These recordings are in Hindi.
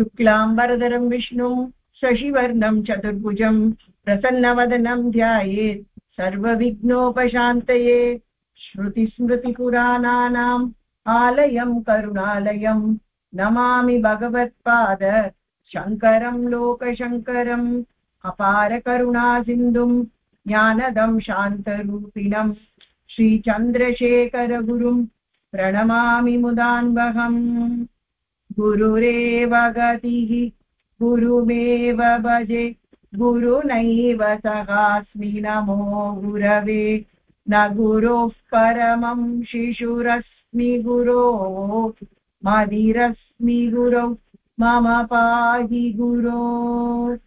शुक्लाम्बरधरं विष्णुं शशिवर्णं चतुर्भुजं प्रसन्नवदनं ध्यायेत् सर्वविघ्नोपशान्तये श्रुतिस्मृतिपुराणानाम् आलयं करुणालयं नमामि भगवत्पाद शङ्करं लोकशङ्करम् अपारकरुणासिन्धुं ज्ञानदं शान्तरूपिणं श्रीचन्द्रशेखरगुरुं प्रणमामि मुदान्वहम् गुरुरेव गतिः गुरुमेव भजे। गुरुनैव सहास्मि नमो गुरवे। न गुरोः परमं शिशुरस्मि गुरो। मदिरस्मि गुरौ। मम पाहि गुरो।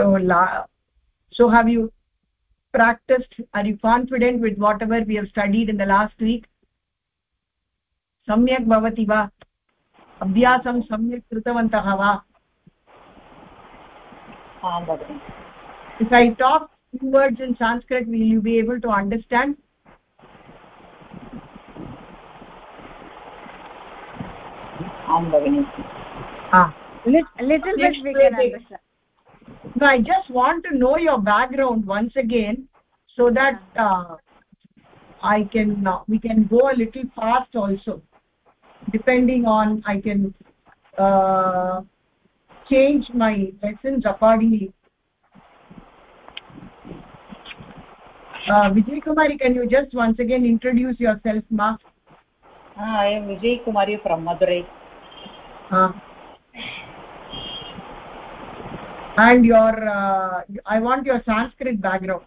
So la, so have you practiced are you confident with whatever we have studied in the last week सम्यक् भवति वा अभ्यासं सम्यक् कृतवन्तः वा if i talk two words in sanskrit will you be able to understand am bagini ah little, little bit we can understand no i just want to know your background once again so that uh, i can uh, we can go a little fast also. Depending on i can uh, change my lessons accordingly. Uh, vijay kumari can you just once again introduce yourself ma? Uh, i am vijay kumari from madurai. Uh, and your uh, i want your sanskrit background.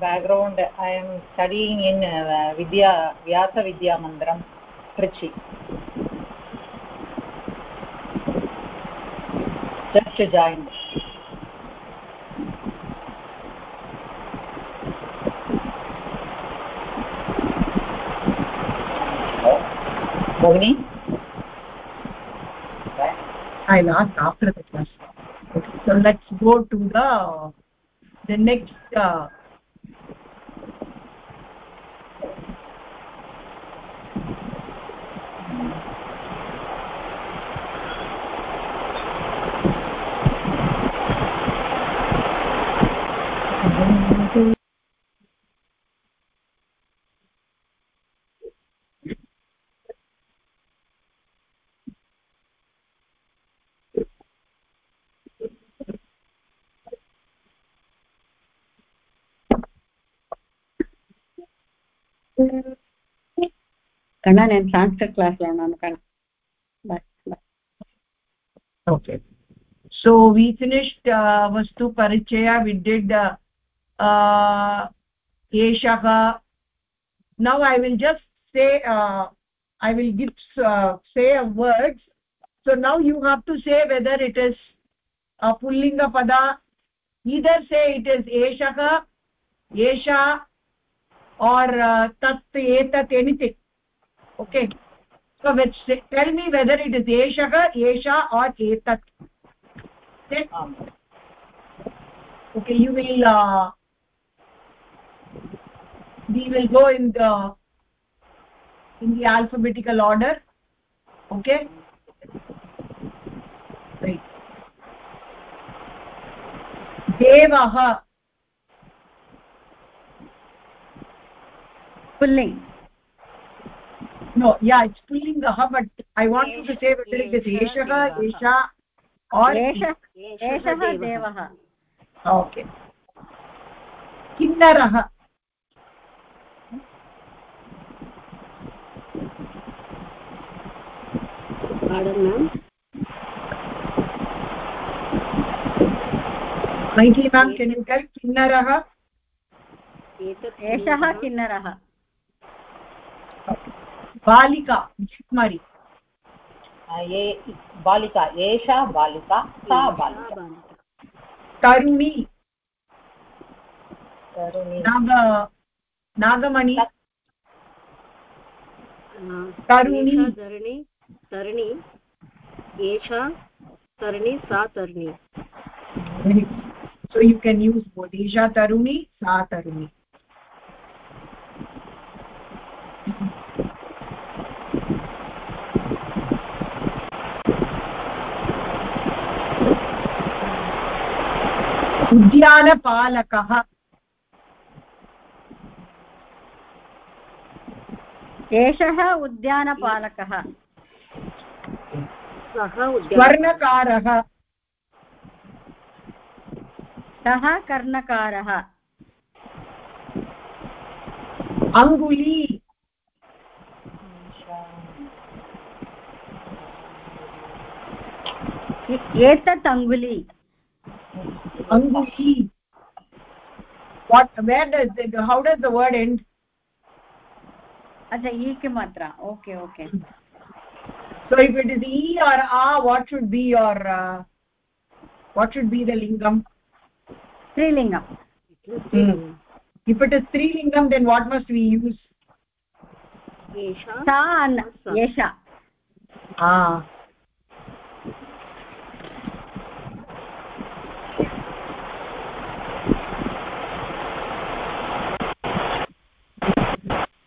Background i am studying in uh, vidya vyasa vidya mandiram trichy. Just joined. Bhavani? I'll ask after the class so let's go to the the next uh, ಕಣ್ಣ ನಾನು ಸಾಂಸ್ಕೃತ್ ಕ್ಲಾಸ್ ನಾನು ಕಣ್ಣ ಬಾಯ್ ಬಾಯ್ okay so we finished uh, vastu parichaya we did uh, uh, eshah now i will just say uh, i will give uh, say a words so now you have to say whether it is a pullinga pada either say it is eshah esha or uh, tat etat anything okay. So which tell me whether it is eshah esha or etat okay? Okay you will uh, we will go in the in the alphabetical order. Okay? Right. Devah. Pulling no yeah it's pullinga but i want you to say whether it is eshah esha or एषः देवः okay किन्नरः Maithili ma'am can you tell किन्नरः एषः किन्नरः बालिका कुमारी। ये बालिका एषा बालिका सा बालिका। तरुणी। तरुणी। नाग नागमणि। तरुणी। तरुणी तरुणी। एषा तरुणी सा तरुणी। So you can use both. taruni sa taruni उद्यानपालकः। एषः उद्यानपालकः। स्वर्णकारः। सः कर्णकारः। अङ्गुली। एतत् अङ्गुली। anguhi what where does the? how does the word end? Acha e ki matra. Okay okay. So if it is e or a what should be your uh, what should be the lingam? Trilingam Hmm. if it is trilingam then what must we use? Esha sa esha ah.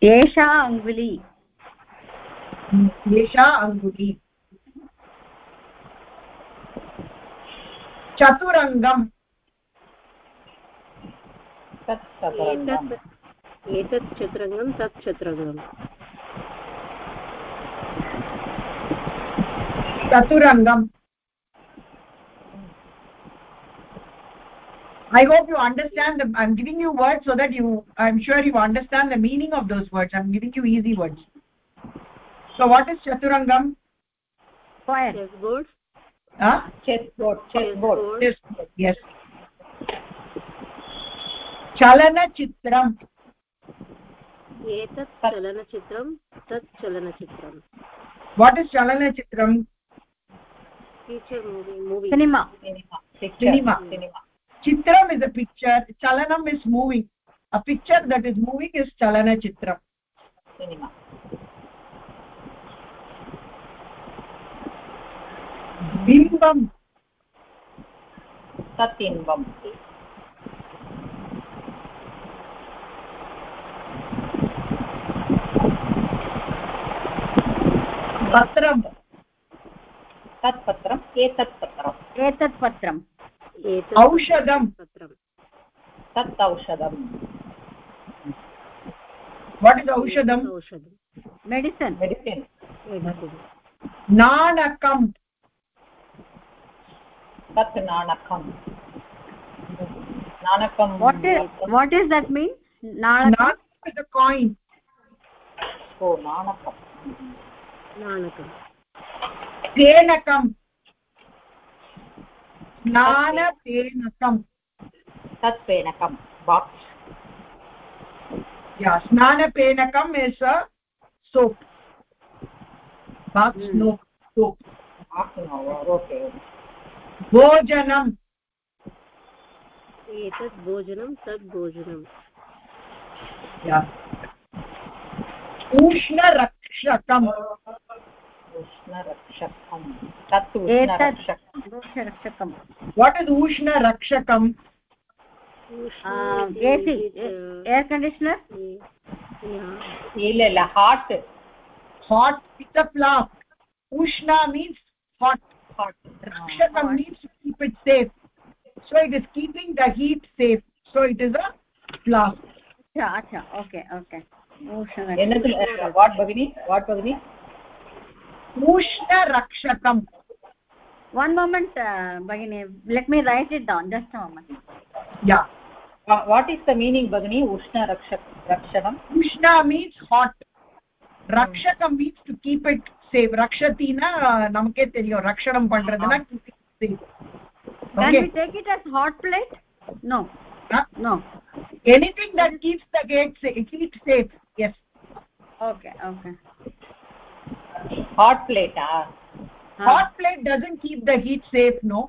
एषा अङ्गुली एषा अङ्गुली चतुरङ्गम् तत् चतुरङ्गम् एतत् एतत् चतुरङ्गं तत् चतुरङ्गम्। चतुरङ्गम्। i hope you understand the i'm giving you words so that you i'm sure you understand the meaning of those words i'm giving you easy words so what is chaturangam square chess board huh chess board chess board yes yes चलनचित्रम् एतत् चलनचित्रं तत् चलनचित्रं what is chalanachitram feature movie movie cinema cinema Cinema. Cinema Chitram is a picture chalanam is moving a picture that is moving is chalana chitram cinema bimbam तत् इन्बम् patram तत् पत्रम् एतत् पत्रम् एतत् पत्रम् औषधं तत् औषधम्। What is aushadam औषधं मेडिसन्। मेडिसिन्। नाणकम्। तत् नाणकम्। नाणकं what what is that mean a coin. ओ नाणकम्। नाणकं फेनकम् स्नानफेनकं तत् फेनकं बाक्स् स्नानफेनकम् एष सोप् बाक्स् भोजनम्। एतत् भोजनं तद् भोजनम्। उष्णरक्षकम्। उष्णरक्षकम् तत् उष्णरक्षकम् वाट् इस् उष्णरक्षकम् एसि एर् कण्डिशनर् इल hot hot it's a प्लाक् ushna means hot hot rakshaka uh, means to keep it safe so it is keeping the heat safe so it is a flask acha acha okay okay ushna what bagini what bagini उष्णरक्षकम् one moment uh, bagini let me write it down just a moment yeah uh, what is the meaning bagini ushna rakshak rakshanam ushna means hot rakshakam hmm. means to keep it safe rakshatina namke theriyum rakshanam pandraduna keep it safe okay. can we take it as hot plate no huh? no anything that keeps the gate safe, keep safe yes okay okay hot plate ah huh? hot plate doesn't keep the heat safe no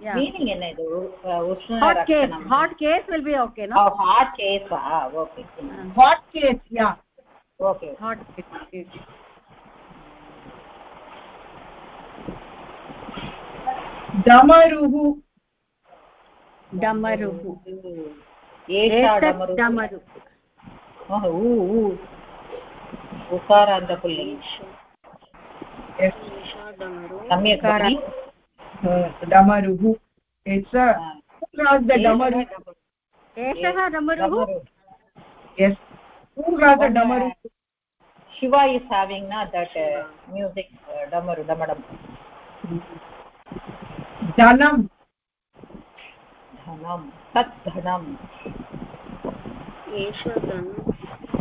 yeah meaning in it ushna hot case hot case will be okay no oh hot case ah okay hot case yeah okay hot case damaruhu damaruhu esha damaruhu damaruhu oh ooh ukarantapulinga uh, damaruhu it's a who has the damaru एषः डमरुः डमरु yes who has the One, damaru uh, shiva is having na that uh, music uh, damaru damadam dhanam dhanam tat dhanam एष धनं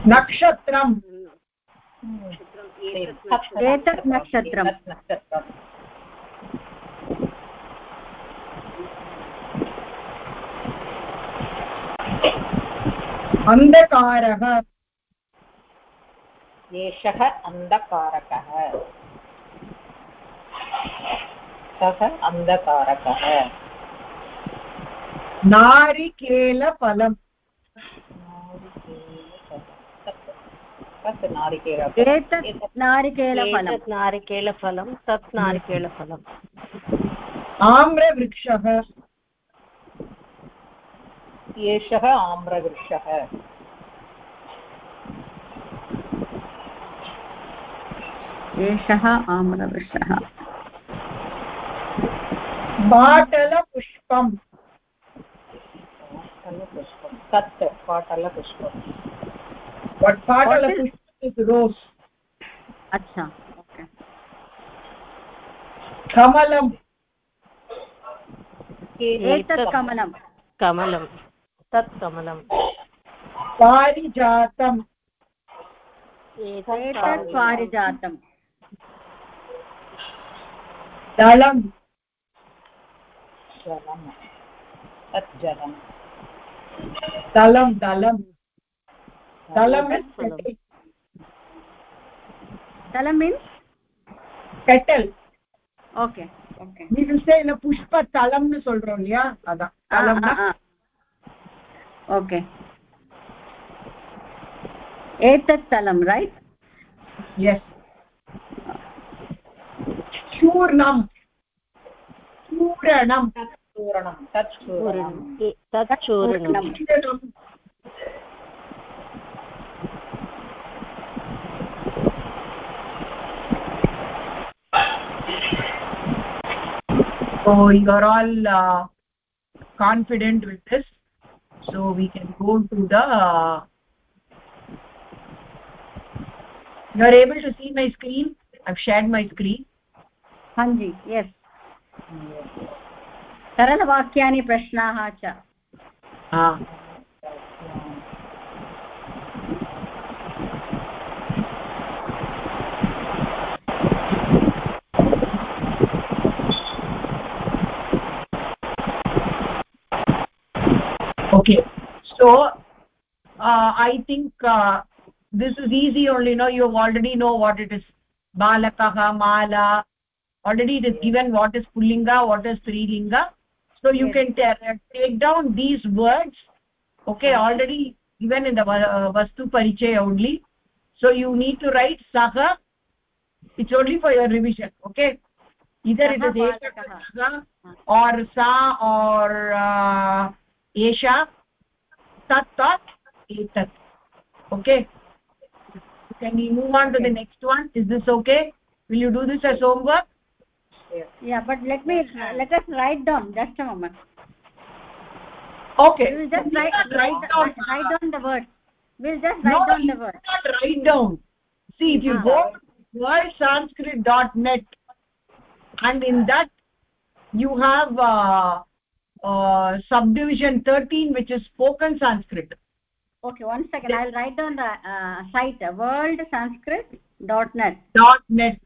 nakshatram नक्षत्रम् एतत्. नक्षत्रम्। अन्धकारः। एषः अन्धकारकः। सः अन्धकारकः। नारिकेलफलम्। तत् नारिकेल एतत् नारिकेलफलम् नारिकेलफलं तत् नारिकेलफलम् आम्रवृक्षः। एषः आम्रवृक्षः। एषः आम्रवृक्षः। पाटलपुष्पं तत् पाटलपुष्पं what पाटलपुष्पम् is rose अच्छा ओके कमलम् एतत् कमलं कमलं तत् कमलं पारिजातम् एतत् पारिजातम् दलम् जलं तत् जलं दलं दलं tala means petal tala means petal okay okay we will say na pushpa talam nu solrom ya adha talam okay etat talam right yes चूर्णं चूरणं तत् चूरणं तत् चूर्णं so you are all uh, confident with this so we can go to the uh, you are able to see my screen i've shared my screen हाँ जी यस् सरलवाक्यानि प्रश्नाः च okay. So uh, i think uh, this is easy only no? You already know what it is. Balakah mala. Already it is given what is pullinga what is strilinga so you Yes. can take down these words. Okay already given in the uh, vastu parichaya only. So you need to write saha. It's only for your revision okay? Either it is ekakah or sa or uh, esha tat tat etat okay? Can we move on to the next one? Is this okay? Will you do this as homework? Yeah but let me let us write down just a moment. Okay. We will just write write down write down the words. We'll just no, write down the words. cannot write down. See if you Ah. go to worldsanskrit.net and in that you have uh, uh, subdivision 13 which is spoken sanskrit. Okay one second. I'll write down the uh, site. Worldsanskrit.net dot net.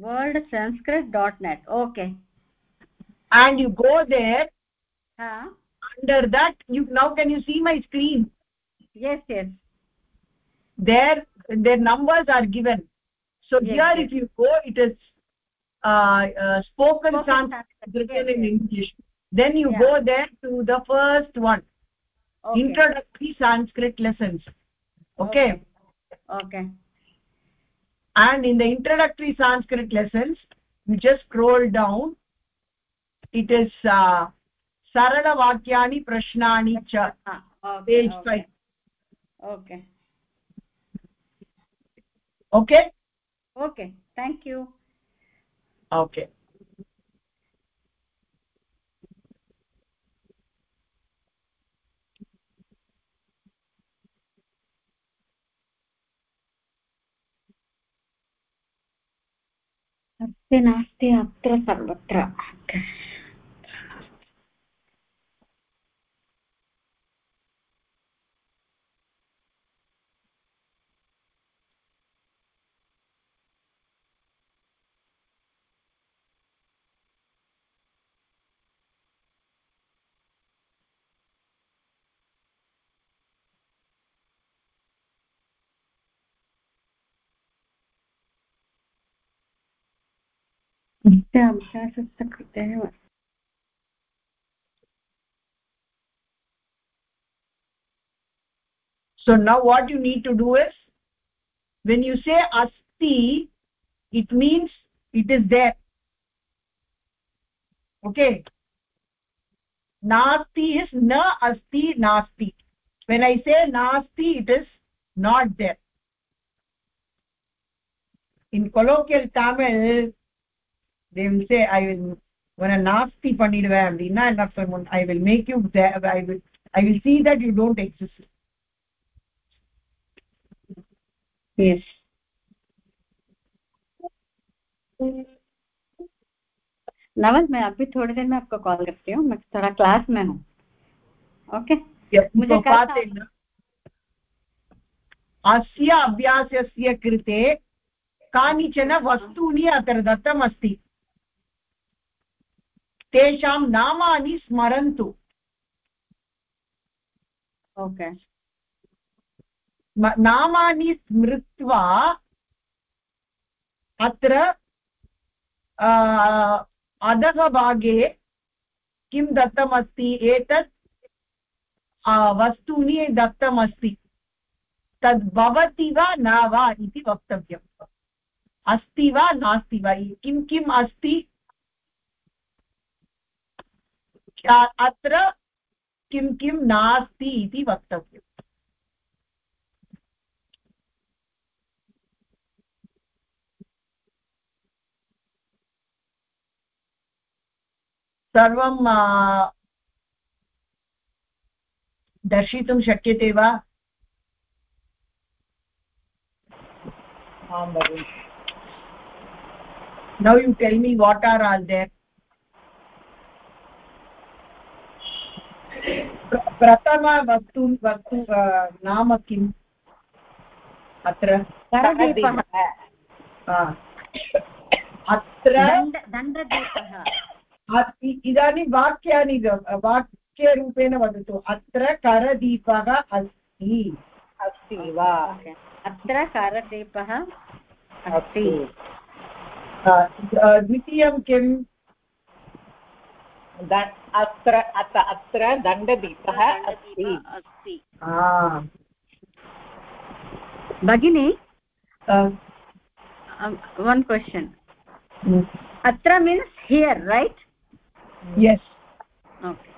Worldsanskrit.net okay. And you go there. Huh? Under that you now can you see my screen? Yes yes. There their numbers are given. So Yes, here yes. if you go it is spoken, Spoken sanskrit written in english. Then you go there to the first one. Okay. Introductory sanskrit lessons. Okay? Okay. And in the introductory sanskrit lessons you just scroll down. It is uh, sarala vakyani prashnani cha Ah, okay, okay. 5 okay okay अस्ति नास्ति अत्र सर्वत्र अभ्यासस्य कृते एव so now what you need to do is when you say asti it means it is there okay nasti is na asti nasti when i say nasti it is not there in colloquial tamil they will say i will when a nasti பண்ணிடுவேன் அப்படின்னா என்ன சொல்லுவோம் i will make you there i will i will see that you don't exist yes Naval मैं अभी थोड़ी देर में आपको कॉल करती हूँ मैं थोड़ा क्लास में हूँ ओके मुझे कल पातेन अस्य अभ्यासस्य कृते कानिचन वस्तूनि अत्र दत्तमस्ति तेषां नामानि स्मरन्तु। ओके नामानि स्मृत्वा अत्र अधः भागे किं दत्तमस्ति? एतत् वस्तूनि दत्तमस्ति। तद् भवति वा न वा इति वक्तव्यम्। अस्ति वा नास्ति वा? किं किम् अस्ति आ, अत्र किं किं नास्ति इति वक्तव्यम्। सर्वं दर्शितुं शक्यते वा? आं भगिनि। Now you tell me what are all there प्र- प्रथम वस्तु वस्तु नाम किम्? अत्र अत्र दण्डदीपः। इदानीं वाक्यानि वाक्यरूपेण वदतु। अत्र करदीपः अस्ति। अस्ति वा? अत्र करदीपः अस्ति। द्वितीयं किम्? अत्र अत अत्र दण्डदीपः अस्ति। भगिनी? अ, वन् क्वशन् अत्र मीन्स् हियर् रैट् ओके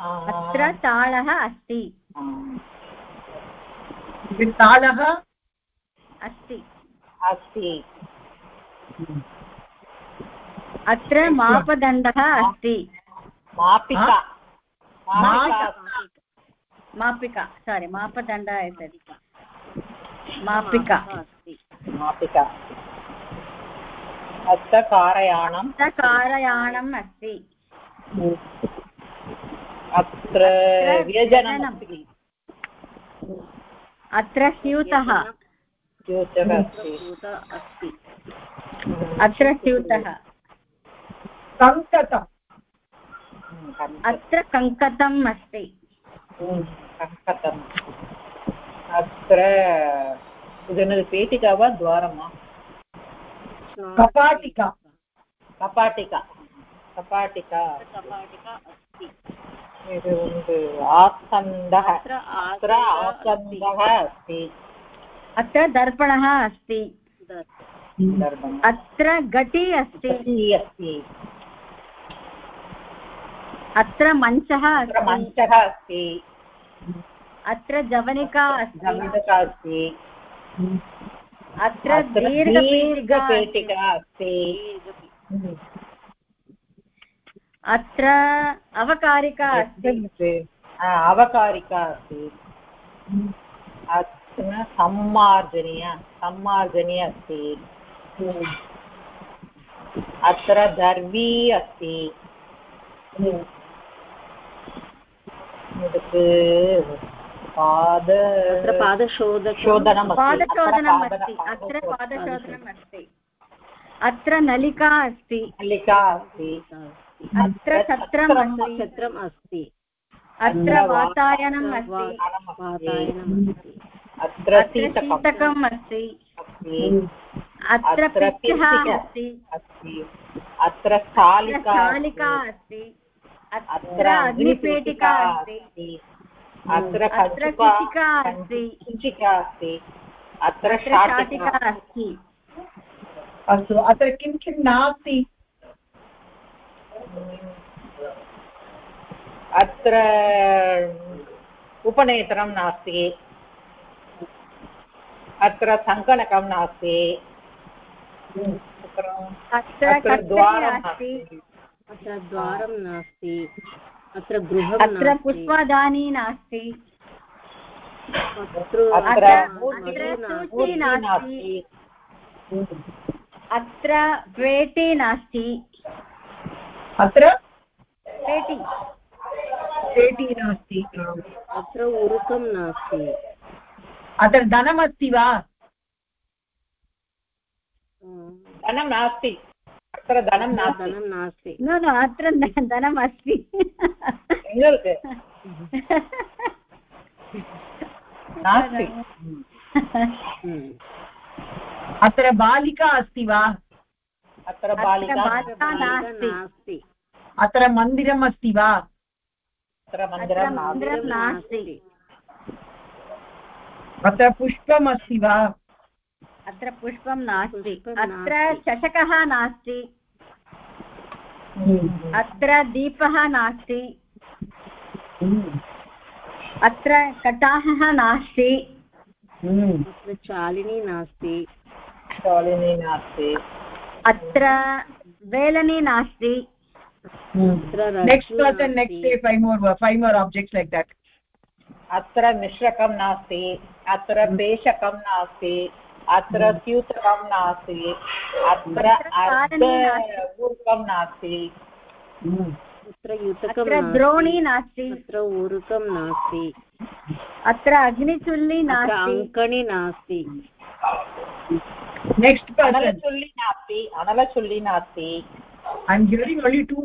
अत्र ताळः अस्ति। तालः अस्ति। अस्ति। अत्र मापदण्डः अस्ति। मापिका। मापिका। मापिका। सारि मापदण्ड एतत् मापिका। अस्ति मापिका। अत्र कारयानम्। अस्ति। अत्र व्यजनमस्ति अत्र स्यूतः। अस्ति। अत्र स्यूतः। सङ्कतम् अत्र कङ्कतम् अस्ति। कङ्कतम्। अत्र पेटिका वा द्वारं वा? कपाटिका। कपाटिका। कपाटिका कपाटिका अस्ति। अर्पण अत्र अटी अस्ति अत्र दर्पणः अस्ति अत्र घटी अस्ति अत्र मञ्चः मञ्चः अस्ति अत्र जवनिका अस्ति अत्र दीर्घपेटिका अस्ति अत्र अवकारिका अस्ति। अवकारिका अस्ति। अत्र सम्मार्जनीय सम्मार्जनी अस्ति। अत्र दर्वी अस्ति। पाद पादशोधनं पादशोधनम् अस्ति। अत्र पादशोधनम् अत्र नलिका अस्ति। नलिका अस्ति। अत्र छत्रम् छत्रम् अस्ति। अत्र वातायनम् अस्ति। अत्र शीतकम् शीतकम् अस्ति। अत्र पिच्छः अस्ति। अत्र स्थालिका अस्ति। अत्र अग्निपेटिका अस्ति। अत्र अत्र कुचिका अस्ति। कुञ्चिका अस्ति। अत्र शाटिका अस्ति। अस्तु अत्र किं किं नास्ति? अत्र उपनेत्रं नास्ति। अत्र सङ्कणकं नास्ति। अत्र द्वारं नास्ति। अत्र द्वारं नास्ति। अत्र गृहम् अत्र नास्ति। पुष्पदानी नास्ति। अत्र नास्ति। अत्र? पेटी। पेटी नास्ति। अत्र उरुकं नास्ति। अत्र धनमस्ति वा? अं। धनं नास्ति। अत्र धनं धनं नास्ति। न न अत्र धनम् अस्ति। नास्ति। अत्र बालिका अस्ति वा? अत्र बालिका नास्ति। अत्र मन्दिरम् अस्ति वा? अत्र मन्दिरं नास्ति। अत्र पुष्पम् अस्ति वा? अत्र पुष्पं नास्ति। अत्र चषकः नास्ति। अत्र दीपः नास्ति। अत्र कटाहः नास्ति। अत्र चालिनी नास्ति। शालिनी नास्ति। अत्र वेलनी नास्ति। Next person next day five more five more objects like that अत्र मिश्रकं नास्ति अत्र पेशकं नास्ति अत्र स्यूतकं नास्ति अत्र अर्धपूर्वकं नास्ति। अत्र युतकं अत्र नास्ति। द्रोणी नास्ति। अत्र ऊरुकं नास्ति अत्र अग्निचुल्ली नास्ति। अङ्कणी नास्ति। नेक्स्ट् पर्सन् अनलचुल्ली नास्ति अनलचुल्ली नास्ति I am hearing only to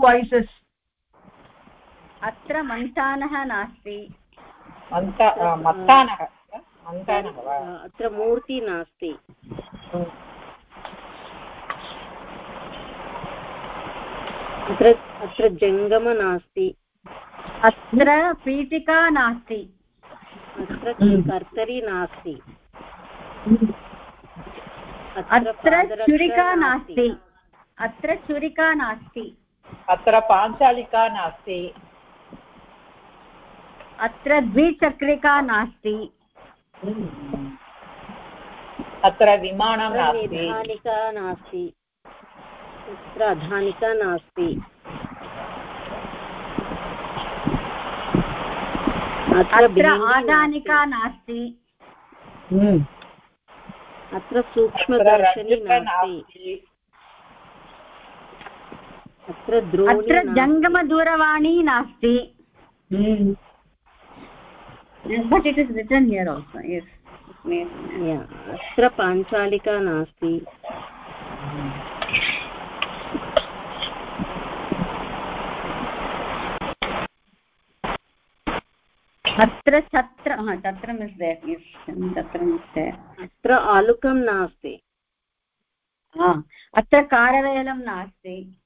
अत्र मन्थानः नास्ति। मत्तानः मन्तानः वा? अत्र मूर्ति नास्ति। अत्र अत्र जङ्गम नास्ति। अत्र पीठिका नास्ति। अत्र कर्तरी नास्ति। अत्र छुरिका नास्ति। अत्र छुरिका नास्ति। अत्र पाञ्चालिका नास्ति। अत्र द्विचक्रिका नास्ति। अत्र विमानं अत्र नास्ति। निधानिका नास्ति। अत्र अधानिका नास्ति। अत्र आदानिका नास्ति। अत्र सूक्ष्मदर्शनी नास्ति नास्ति। अत्र अत्र जङ्गमदूरवाणी नास्ति। But it is written here also अत्र पाञ्चालिका नास्ति। अत्र छत्र हा, छत्रम् इस् देट् छत्रम् अत्र आलुकं नास्ति। अत्र कारवेलं नास्ति।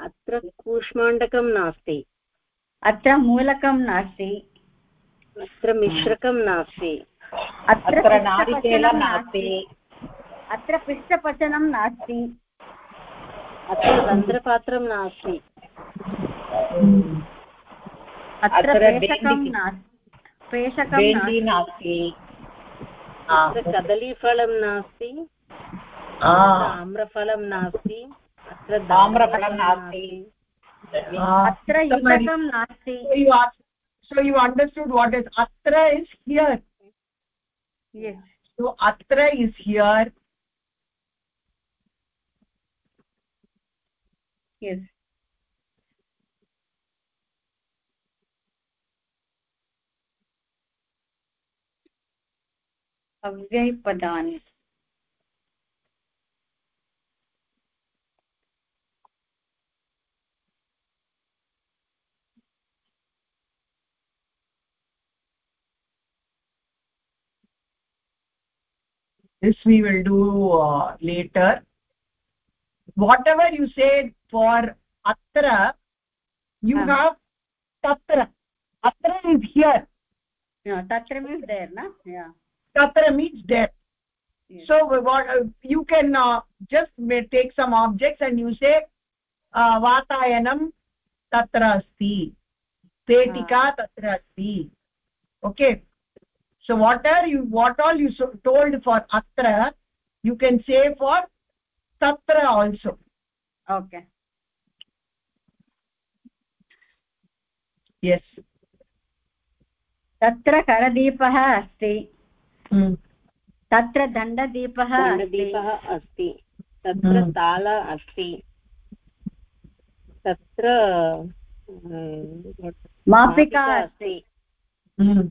अत्र कूष्माण्डकं नास्ति। अत्र मूलकं नास्ति। अत्र मिश्रकं नास्ति। अत्र नारिकेलं नास्ति। अत्र पिष्टपचनं नास्ति। अत्र रन्ध्रपात्रं नास्ति। अत्र नास्ति। नास्ति कदलीफलं नास्ति Ah. आम्रफलं नास्ति अत्र ताम्रफलं नास्ति Ah. अत्र युतकं नास्ति So you asked, so you understood what is atra is here. Yes. So atra is here. Yes. अव्ययपदानि This we will do uh, later. Whatever you said for atra, you Ah. have tatra. Atra is here. Yeah, tatra means there na yeah Tatra means there. Yes. so what uh, you can uh, just take some objects and you say uh, vatayanam tatra asti petika tatra asti okay so whatever you what all you so, told for atra you can say for tatra also okay yes तत्र करदीपः अस्ति mm. तत्र दण्डदीपः अस्ति दण्डदीपः अस्ति। तत्र हम्म। ताल अस्ति। तत्र अं, मापिका अस्ति। Mm.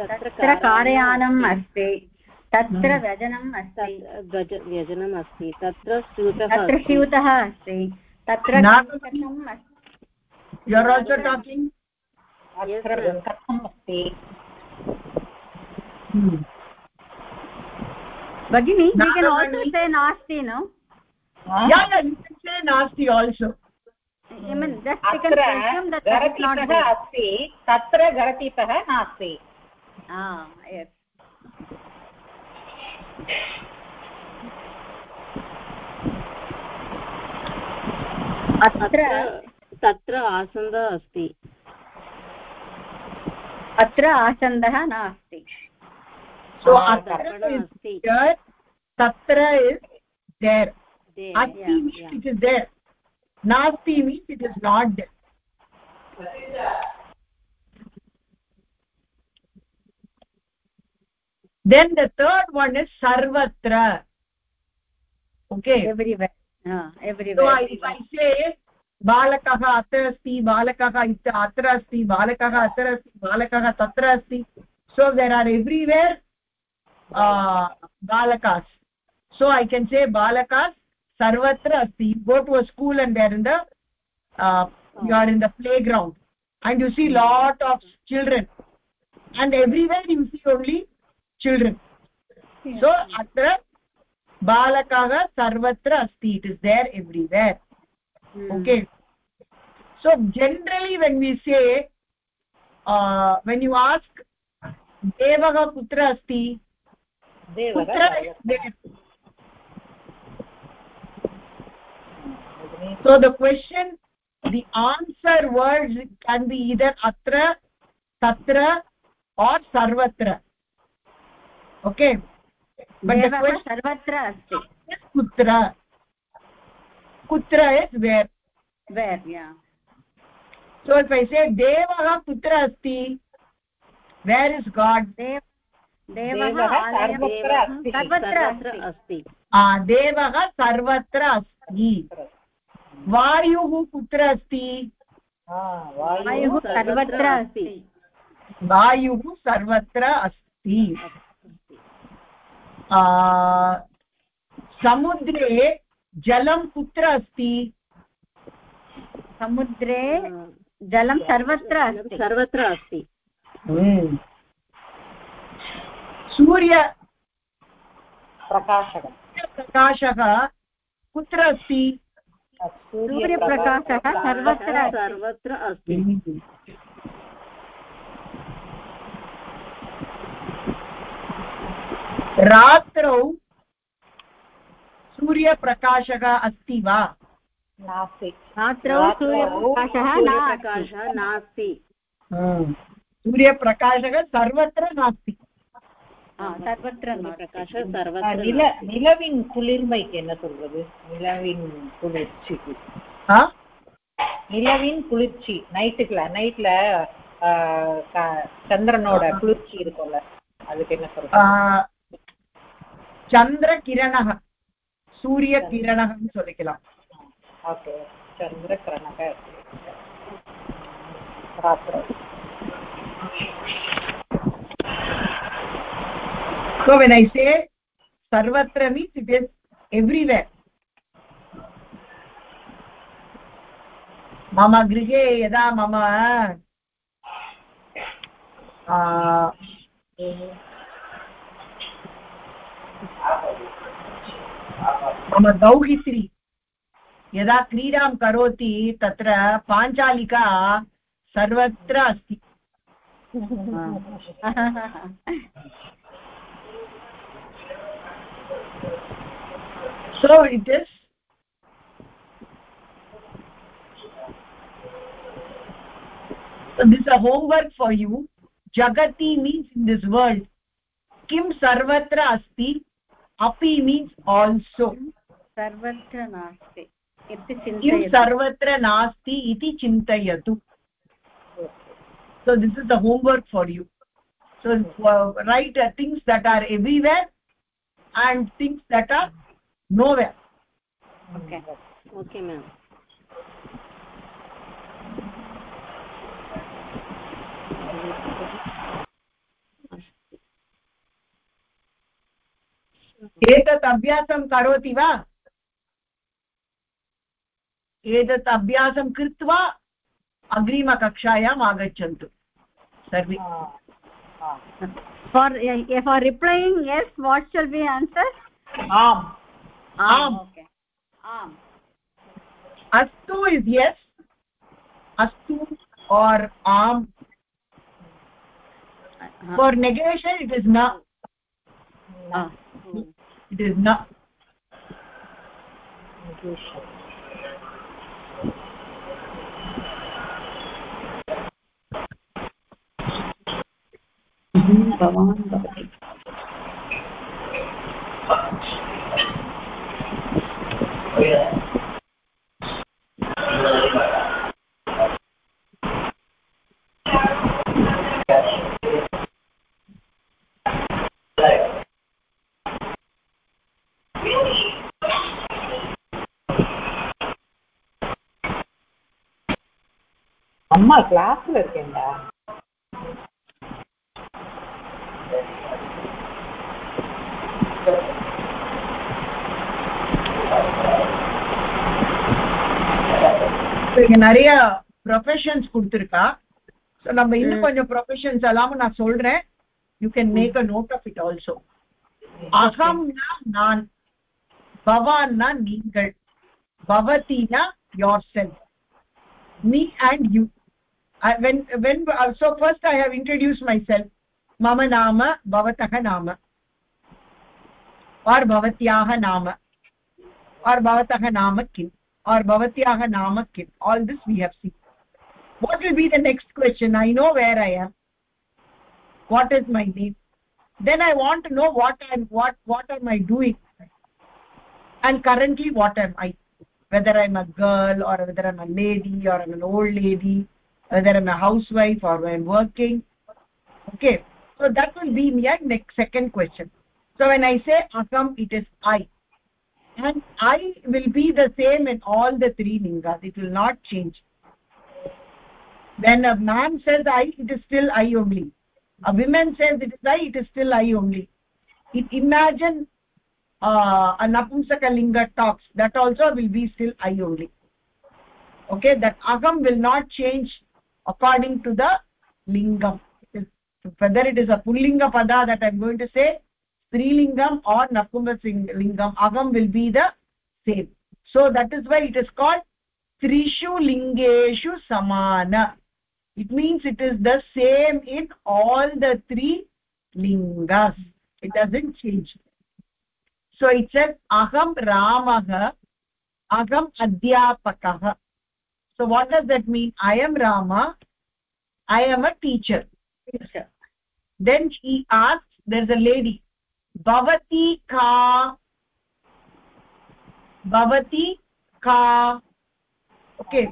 तत्र कारयानम् अस्ति अस्ति। तत्र हम्म। व्यजनम् अस्ति। गज व्यजनम् अस्ति। तत्र स्यूतः तत्र स्यूतः अस्ति। तत्र नागमणि। अस्ति you are also talking कथम् अस्ति। Mm. भगिनी we can also say नास्ति no huh? yeah yeah you can say nasti also I mean just we can assume that not गरतीपः there अस्ति तत्र ah yes अत्र तत्र आसन्दः अस्ति अत्र आसन्दः नास्ति so Ah, tatra is there There, asti yeah, means yeah. it is there nasti means it is not there then the third one is sarvatra okay everywhere ah so everywhere I, if i say बालकः अत्र अस्ति बालकः अत्र अस्ति बालकः अत्र अस्ति बालकः तत्र अस्ति so there are everywhere uh, balakas so i can say balakas sarvatra asti you go to a school and they are in the uh, you are in the playground. And you see lot of children. And everywhere you see only children. So atra balakah sarvatra asti it is there everywhere. Hmm. okay. So generally when we say uh, when you ask devah kutra asti देवः kutra is there so the question the answer words can be either atra tatra or sarvatra okay but the question अस्ति is kutra kutra is where where yeah so if i say devah kutra asti where is god देव देवः देवः सर्वत्र अस्ति सर्वत्र सर्वत्र अस्ति वायुः कुत्र अस्ति? वायुः सर्वत्र अस्ति। वायुः सर्वत्र अस्ति। समुद्रे जलं कुत्र अस्ति? समुद्रे जलं सर्वत्र अस्ति। सर्वत्र अस्ति। सूर्य प्रकाशः। प्रकाशः कुत्र अस्ति? सूर्यप्रकाशः सर्वत्र अस्ति। सर्वत्र अस्ति। रात्रौ सूर्यप्रकाशः अस्ति वा? नास्ति। रात्रौ रात्रौ सूर्यप्रकाशः सूर्यप्रकाशः नास्ति। सूर्यप्रकाशः सर्वत्र नास्ति। சர்வத்திர பிரகாஷம் சர்வத்திர நில நிலவின் குளிர்மைக்கு என்ன சொல்றது? நிலவின் குளிர்ச்சிக்கு நிலவின் குளிர்ச்சி. நைட்டுக்குல நைட்ல சந்திரனோட குளிர்ச்சி இருக்கும்ல. அதுக்கு என்ன சொல்றது? சந்திர கிரணக. சூரிய கிரணகம்னு சொல்லிக்கலாம். ஓகே. சந்திர கிரணக. ராத்திரம் so when i say sarvatra means it is everywhere. मम गृहे यदा मम मम दौहित्री यदा क्रीडां करोति तत्र पाञ्चालिका सर्वत्र अस्ति। so it is so this is a homework for you jagati means in this world kim sarvatra asti api means also सर्वत्र नास्ति इति kim चिन्तयतु sarvatra nasti so this is the homework for you so uh, write uh, things that are everywhere and things that are no way okay ma'am एतत् अभ्यासं करोति वा? एतत् अभ्यासं कृत्वा अग्रिमकक्षायाम् आगच्छन्तु। सर्वे। For for replying as what shall be answer आम्। आम् okay आम् अस्तु इस् yes अस्तु or आम् for negation it is na Ah. it is na भवान् भवति அம்மா கிளாஸ்ல இருக்கேன்டா. So, இங்க நிறைய ப்ரொஃபஷன்ஸ் கொடுத்துருக்கா ஸோ நம்ம இன்னும் கொஞ்சம் ப்ரொஃபஷன்ஸ் எல்லாம் நான் சொல்றேன் you can make a note of it also அகம்னா நான் பவான்னா நீங்கள் பவதினா yourself me and you I, when when uh, so first i have introduced myself mama nama bhavatah nama or bhavatyah nama or bhavatah nama kim or bhavatyah nama kim all this we have seen. What will be the next question? I know where i am. What is my name then i want to know what i'm what what am i doing? And currently what am i? Whether i'm a girl or whether i'm a lady or i'm an old lady whether i'm a housewife or i'm working. Okay. So that will be my next second question. So when i say aham it is i and i will be the same in all the three lingas. It will not change. When a man says i it is still i only. A woman says it is i it is still i only. It imagine uh, a napumsakalinga talks that also will be still i only. Okay that aham will not change according to the lingam. Whether it is a pullinga pada that i'm going to say strilingam or napumsakalingam aham will be the same. So that is why it is called trishu lingeshu samana. It means it is the same in all the three lingas. It doesn't change. So it says aham ramah aham adhyapakah so what does that mean? I am rama i am a teacher. Then he asks there's a lady भवती का भवती का ओके।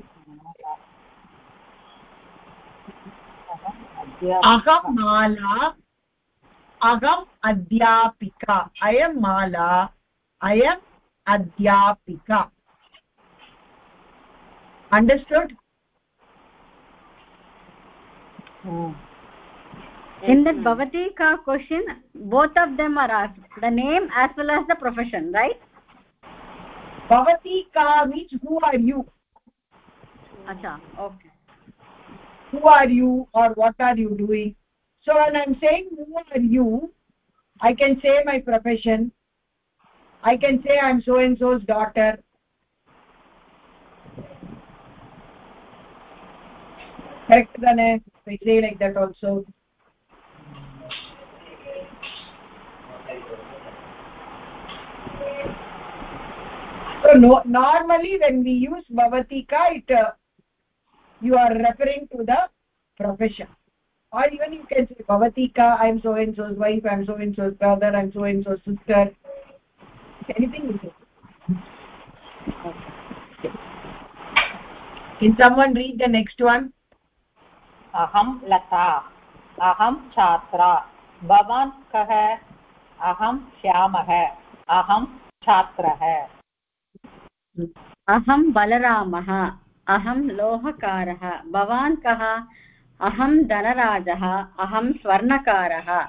अहं माला अहम् अध्यापिका अयं माला अयम् अध्यापिका। Understood in that bhavati ka question both of them are asked. The name as well as the profession right? Bhavati ka means who are you? Acha okay. Who are you or what are you doing? So when i'm saying who are you i can say my profession. I can say i'm so and so's daughter. Correct then i say like that also so no, normally when we use bhavatika it uh, you are referring to the profession or even you can say bhavatika i am so and so's wife i am so and so's brother i am so and so's sister anything you can say can someone read the next one aham lata aham chhatra kah aham shyamah aham छात्रः अहं बलरामः, अहं लोहकारः, भवान् कः? अहं धनराजः, अहं स्वर्णकारः।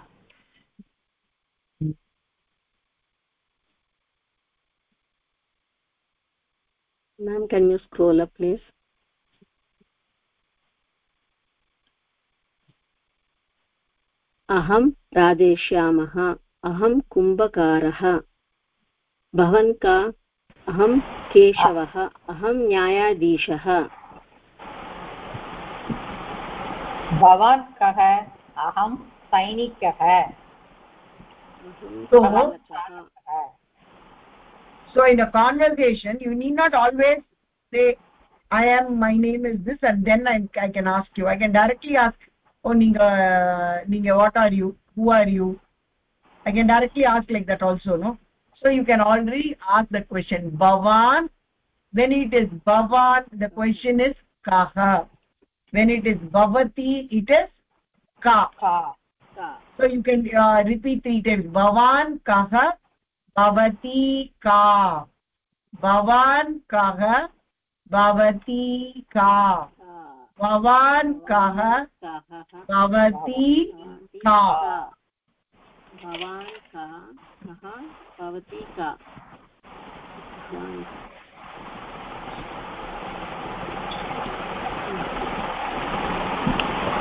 Ma'am, can you scroll up, please? अहं राधेश्यामः अहं कुम्भकारः। भवन् का? अहं केशवः अहं न्यायाधीशः भवान् कः अहं सैनिकः so in a conversation you need not always say i am my name is this and then i, I can ask you i can directly ask oh ninga ninga what are you who are you i can directly ask like that also no so you can already ask the question bhavan when it is bhavan the question is kaha when it is bhavati it is ka so you can uh, repeat three times bhavan kaha bhavati ka bhavan kaha bhavati ka भवान् कः भवती का भवान् कः कः भवती का।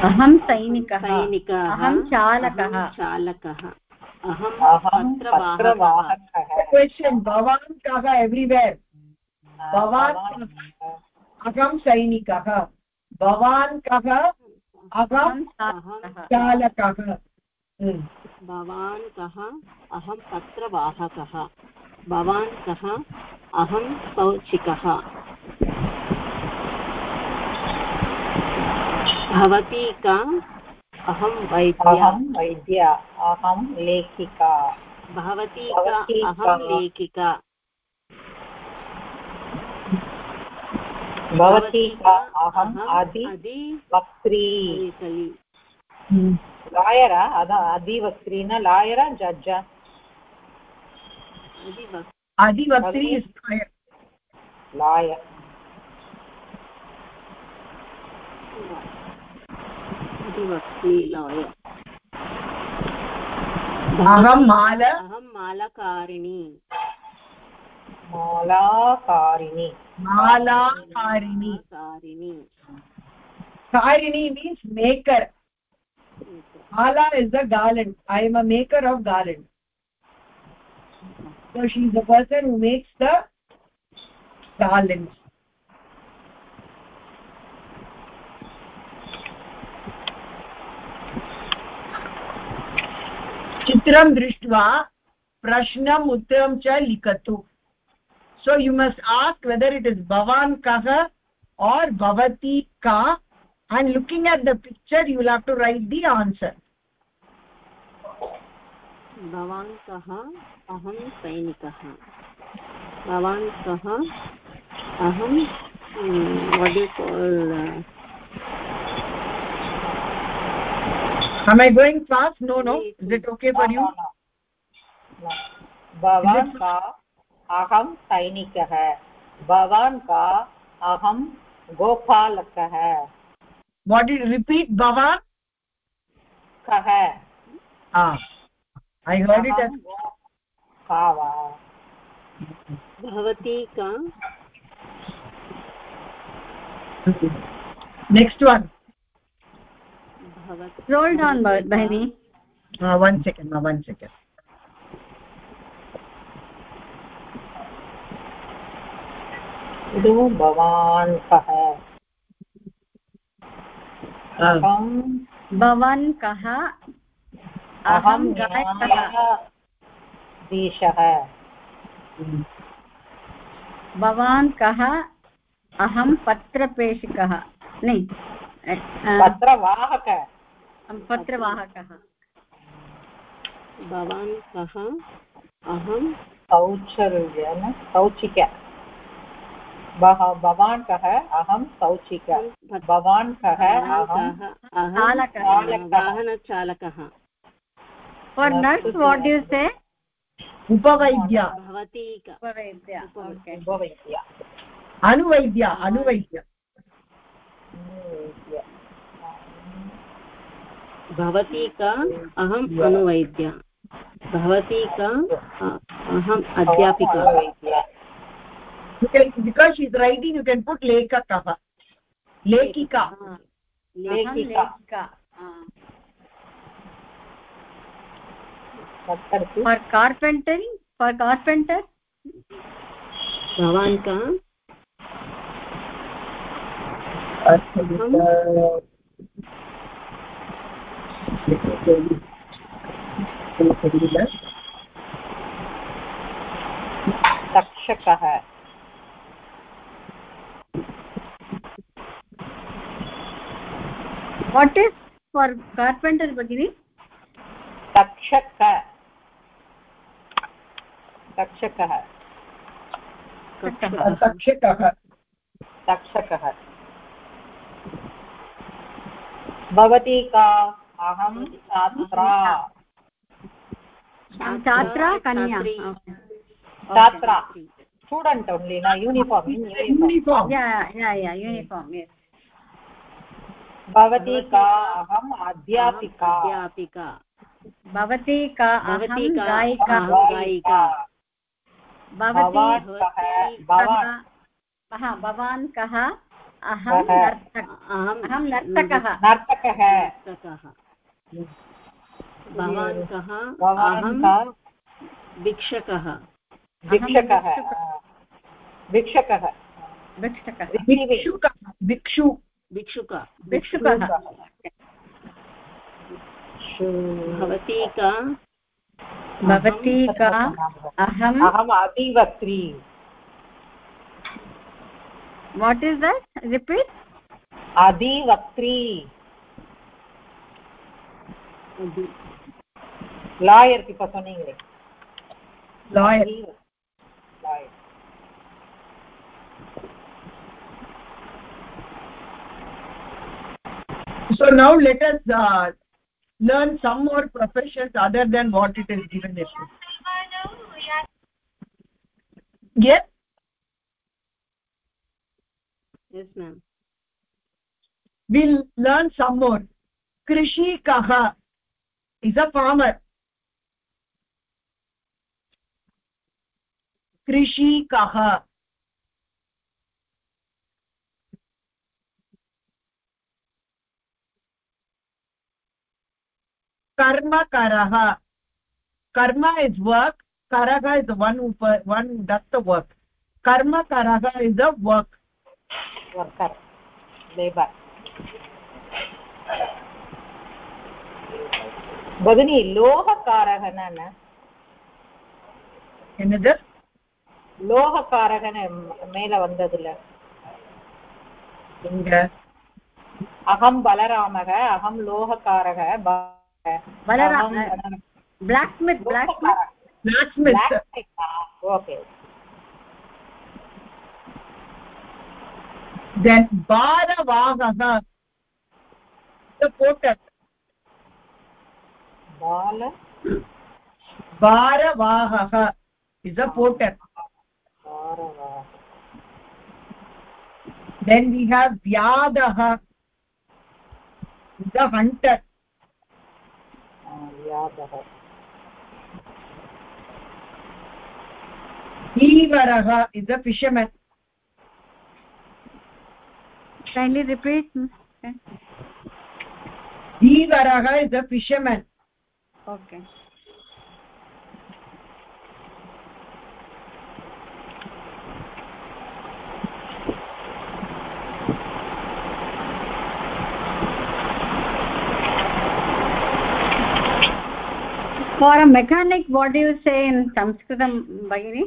अहं सैनिकः। सैनिकः। अहं चालकः। चालकः। अहं पत्रवाहकः। भवान् कः एव्रिवेर् भवान् अहं सैनिकः। भवान् कः? अहं चालकः। भवान् कः? अहं पत्रवाहकः। भवान् कः? अहं सौचिकः भवती का? अहं वैद्या। वैद्या। अहं लेखिका। भवती का? अहं लेखिका। भवती का? अहम् अधिवक्त्री லாயரா அதான் அதிவக்திரின்னா லாயரா ஜட்ஜா அதிவக்திரி இஸ் லாயர் லாயர் அதிவக்தி லாயர் अहं माला अहं मालाकारिणी मालाकारिणी मालाकारिणी कारिणी कारिणी means maker mala is the garland i am a maker of garland so she is the person who makes the garlands चित्रं दृष्ट्वा प्रश्नम् उत्तरं च लिखतु so you must ask whether it is bhavan kah or bhavati ka and looking at the picture you will have to write the answer भवान् कः अहं सैनिकः भवान् कः अहं वट् am i going fast no no is it okay for you भवान् का अहं सैनिकः भवान् का अहं गोपालकः what did repeat bhavan कः ah गो- का वा भवती का down bahini uh, one second uh, one second इदु भवान् कः uh, भवान् कः अहं गायकः भवान् कः? अहं पत्रप्रेषकः नै पत्रवाहक। पत्रवाहकः। भवान् कः? अहं भव- भवान् कः? अहं शौचिक। भवान् कः? अहं चालकः। वाहनचालकः। For nurse what do you say upavaidya भवती का उपवेद्य okay उपवैद्य anuvaidya anuvaidya भवती का अहम् अनुवैद्य भवती का अ- अहम् अध्यापिका you can because she is writing you can put lekakah lekika अहं लेखिका लेखिका तत्कर्तु फार् कार्पेण्टरि फार् कार्पेण्टर् भवान् का? तक्षकः वाट् इस् फार् कार्पेण्टर् तक्षक तक्षकः। तक्षकः। तक्षकः। भवती का? अहं छात्रा। छात्रा कन्या। छात्री। स्टूडेण्ट् ओन्लि न? यूनिफार्म् इन् यूनिफार्म् भवती का? अहम् अध्यापिका। अध्यापिका। भवती का? भवती अहं गायिका। गायिका। भवान् कः? अहं नर्तकः नर्तकः। नर्तकः। भवान् कः? अहं भिक्षकः। भिक्षकः। भिक्षकः। भिक्षकः। भिक्षुकः। भिक्षु भिक्षुक। भिक्षुकः। भवती का? भवती का अहं अहम् अधिवक्त्री what is that repeat अधिवक्त्री lawyer இப்ப சொன்னீங்களே lawyer lawyer so now let us uh, learn some more professions other than what it is given here yes? Yes ma'am. We'll learn some more. Krishikah is a farmer. Krishikah karmakarah karma is work karaha is the one who per- one who does the work karma karaha is a work worker labour भगिनी लोहकारः न न என்னது லோகக்காரகன மேல வந்ததுல எங்க अहं बलरामः अहं लोहकारः Balram blacksmith blacksmith blacksmith okay then bharavahah the porter बाल bharavahah is a porter भारवाह then we have vyadah the hunter व्यापः is is a fishermen kindly repeat okay. dhivaraha is a fisherman. Okay. For a mechanic what do you say in sanskritam bagini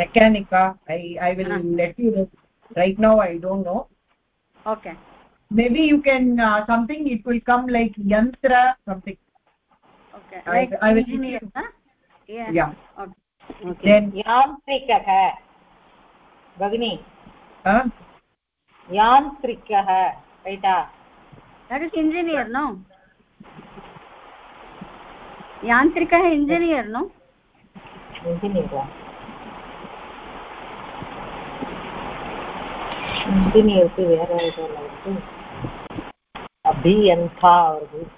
mechanica i i will Uh-huh. let you know right now i don't know okay maybe you can uh, something it will come like yantra something okay I- like I will engineer huh? yeah yeah okay okay then यान्त्रिकः भगिनी uh, यान्त्रिकः right that is engineer no यान्त्रिक engineer no? Engineer engineer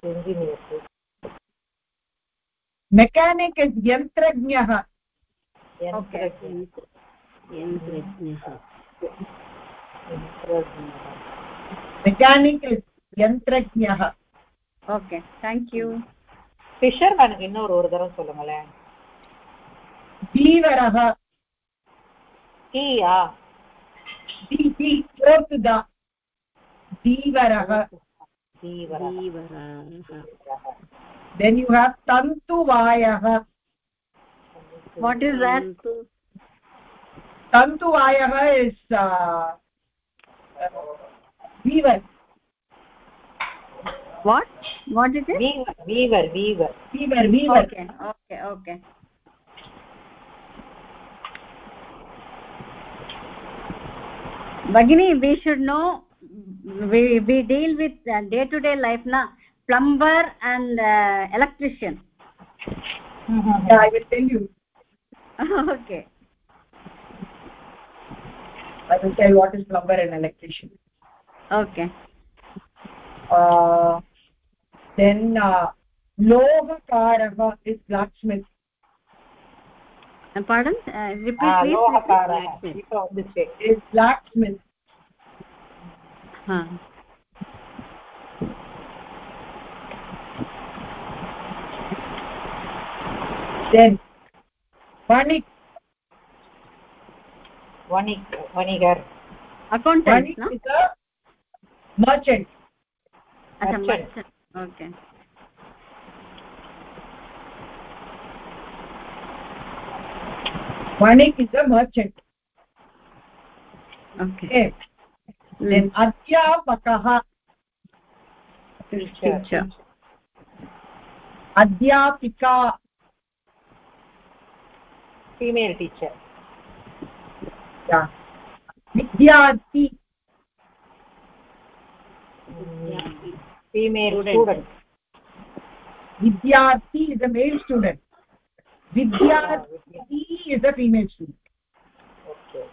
engineer mechanic यन्त्रज्ञः mechanic यन्त्रज्ञः ओके थेङ्क् यू ஃபிஷர்மேனுக்கு இன்னொரு ஒரு தடவை சொல்லுங்களேன் தீவரக தீயா தி தி ஃபோர்த் த தீவரக then you have tantuvayah what is that tantuvayah is uh, weaver what? What is it? Weaver weaver weaver. Weaver weaver. Okay okay okay. Bagini we should know we we deal with day to day life na? Plumber and uh, electrician. Mm -hmm. yeah, i will tell you. Okay. I will tell you what is plumber and electrician. Okay. Uh then uh, is blacksmith. And pardon? Uh, repeat uh, please. Lohakarava this is blacksmith. Huh. then vanik vanik vanigar. Accountant vanik no? is a merchant. Merchant, merchant. okay manik is a merchant okay then adhyapakah teacher adhyapika female teacher yeah vidyarthi yeah. female student. vidyarthi is a male student. Vidyarthi is a female student. Okay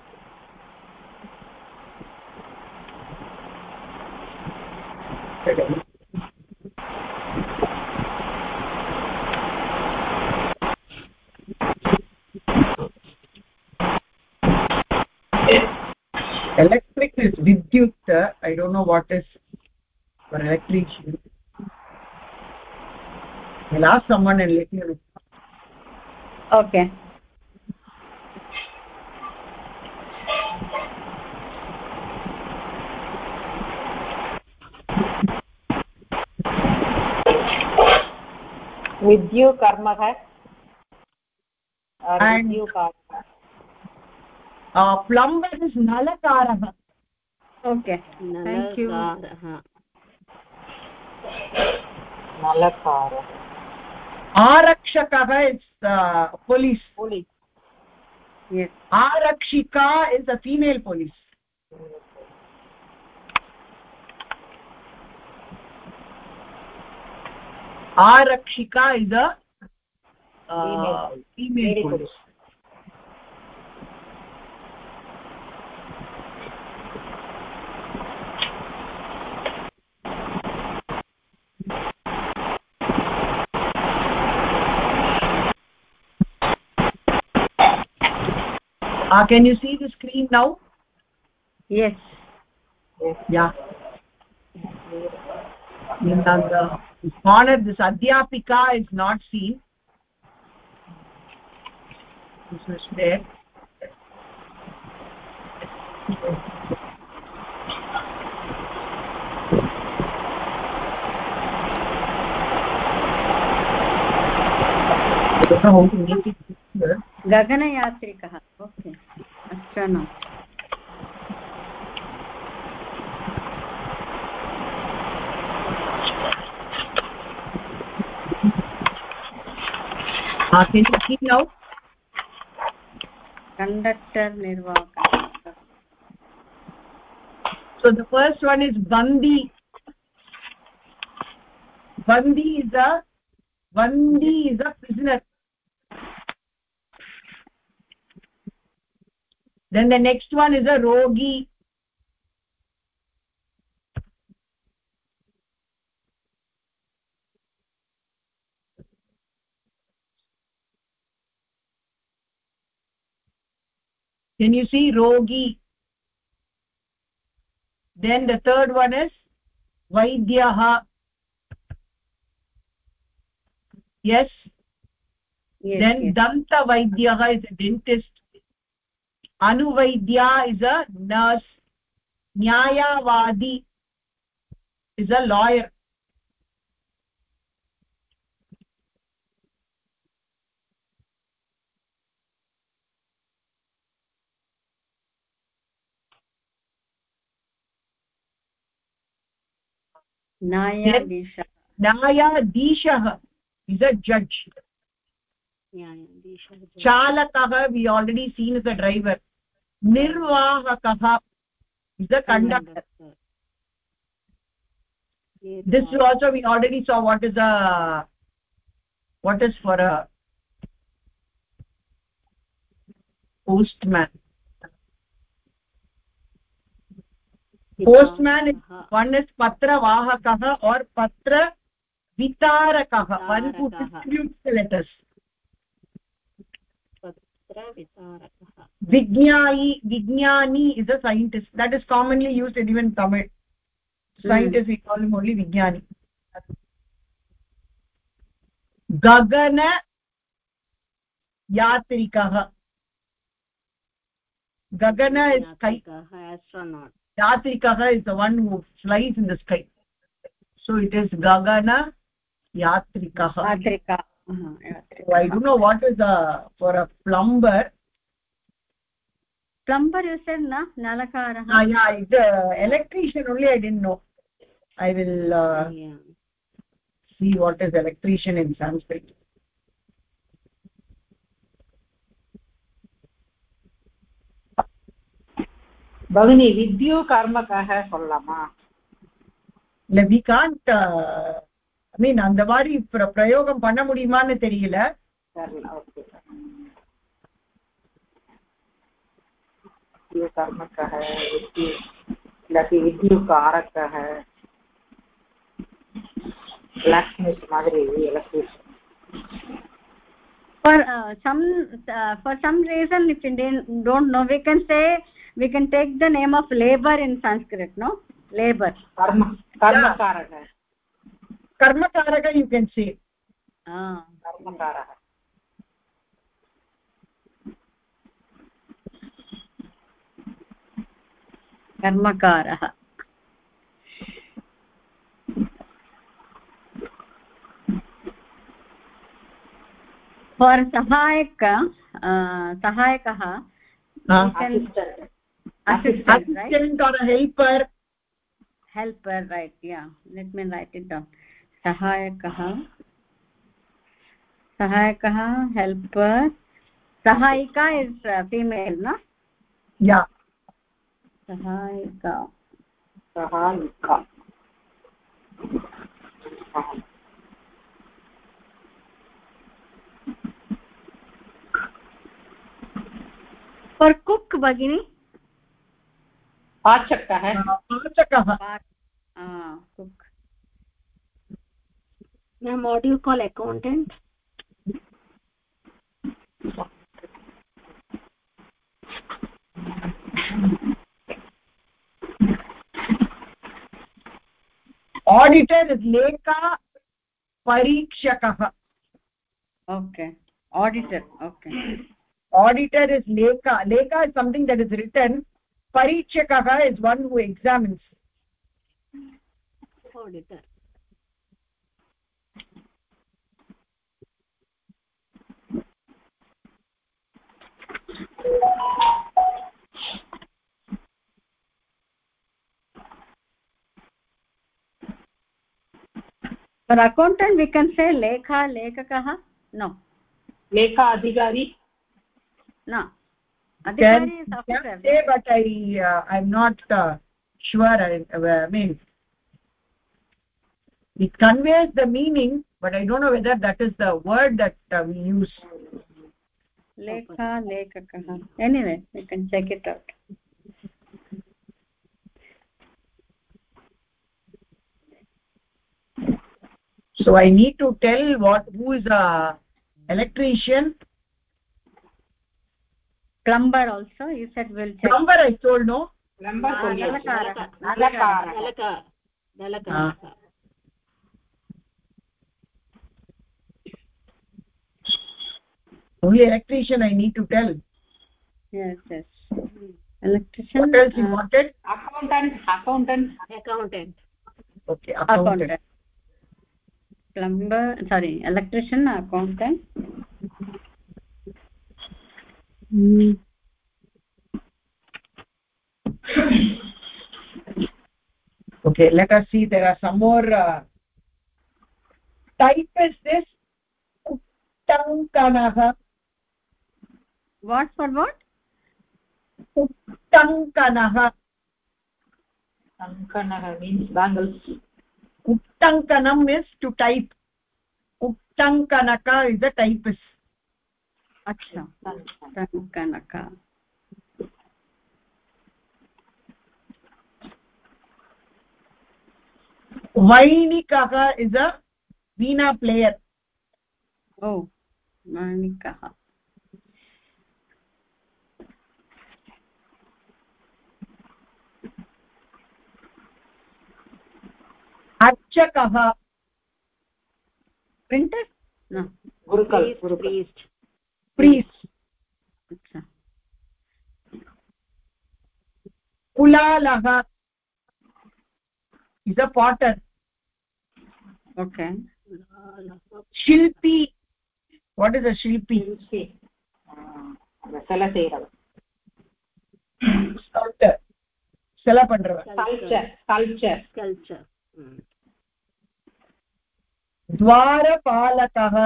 okay. Electric is vidyut. I don't know what is electrician i'll ask someone and let you know okay विद्युकर्मः And- विद्युकार्मः uh, plumber is nalakarah नलकारः आरक्षकः इस् पोलीस् पोलीस् आरक्षिका is a female police आरक्षिका is a Female. Female uh, can you see the screen now yes yeah in the corner this adhyapika is not seen this is there I don't know how to make it clear. गगनयात्रिकः okay Uh, now conductor nirvaka so the first one is bandi bandi is a bandi is a prisoner then the next one is a rogi. Can you see rogi? Then the third one is vaidyah yes, yes then yes. danta vaidyah is a dentist anuvaidya is a nurse nyayavadi is a lawyer न्यायाधीश न्यायाधीशः is a judge न्यायाधीशः चालकः we already seen is a driver निर्वाहकः। Is a conductor this also we already so what is a what is for a postman postman one is पत्रवाहकः or पत्र वितारकः one distribute letters vignyayi vignani is a scientist that is commonly used in even tamil scientist we call him only vignani gagana yatrikah gagana is sky astronaut yatrikah is the one who flies in the sky so it is gagana yatrikah यात्रिका हा, mm -hmm. so i don't know what is a for a plumber plumber you said na nalakarah ah yeah it's a electrician only i didn't know i will uh, yeah. see what is electrician in sanskrit bhavini vidyu karmakah sollama we can't uh, I mean அந்த மாதிரி பிரயோகம் பண்ண முடியுமான்னு தெரியல कर्मकः இல்லாட்டி வித்யுகாரக்கः எலக்ட்ரிக் மாதிரி electrician for uh, some uh, for some reason if indian don't know we can say we can take the name of labor in sanskrit no labor karma karma yeah. karaka कर्मकारक यू केन् सी कर्मकारः. फार् सहायक सहायकः असिस्टेण्ट् हेल्पर् हेल्पर् रैट् या let me write it down सहायकः helper सहायिका इस् फीमेल् न फर् कुक् भगिनि? पाचकः। हाँ, पाचकः। Cook cook ma'am what do you call accountant auditor is lekha parikshakah okay auditor okay auditor is lekha lekha is something that is written parikshakah is one who examines auditor for accountant we can say lekha lekakah no लेखा अधिकारी no adhikari is can say but i uh, i'm not uh, sure I, uh, mean it conveys the meaning but i don't know whether that is the word that uh, we use lekha lekakah. Anyway you can check it out. So i need to tell what who is a electrician? Plumber also you said will check. Plumber i told no. Plumber ah, nalakara. Nalakara. Nalakara. Ah. only electrician i need to tell. Yes yes. Electrician what else you uh, wanted? accountant accountant. Accountant. Okay accountant, accountant. plumber sorry electrician accountant. Hmm. Okay let us see there are some more uh, type is this what for what uttankanah अङ्कणः means bangles uttankanam is to type uttankanaka is the typist acha tankanaka vainikah is a veena player oh manikah अर्चकः। प्रिण्टर् गुरुकल् प्रीस्ट् कुलालः इस् अ पाटर् ओके शिल्पी वाट् इस् अ शिल्पी sculpture sculpture द्वारपालकः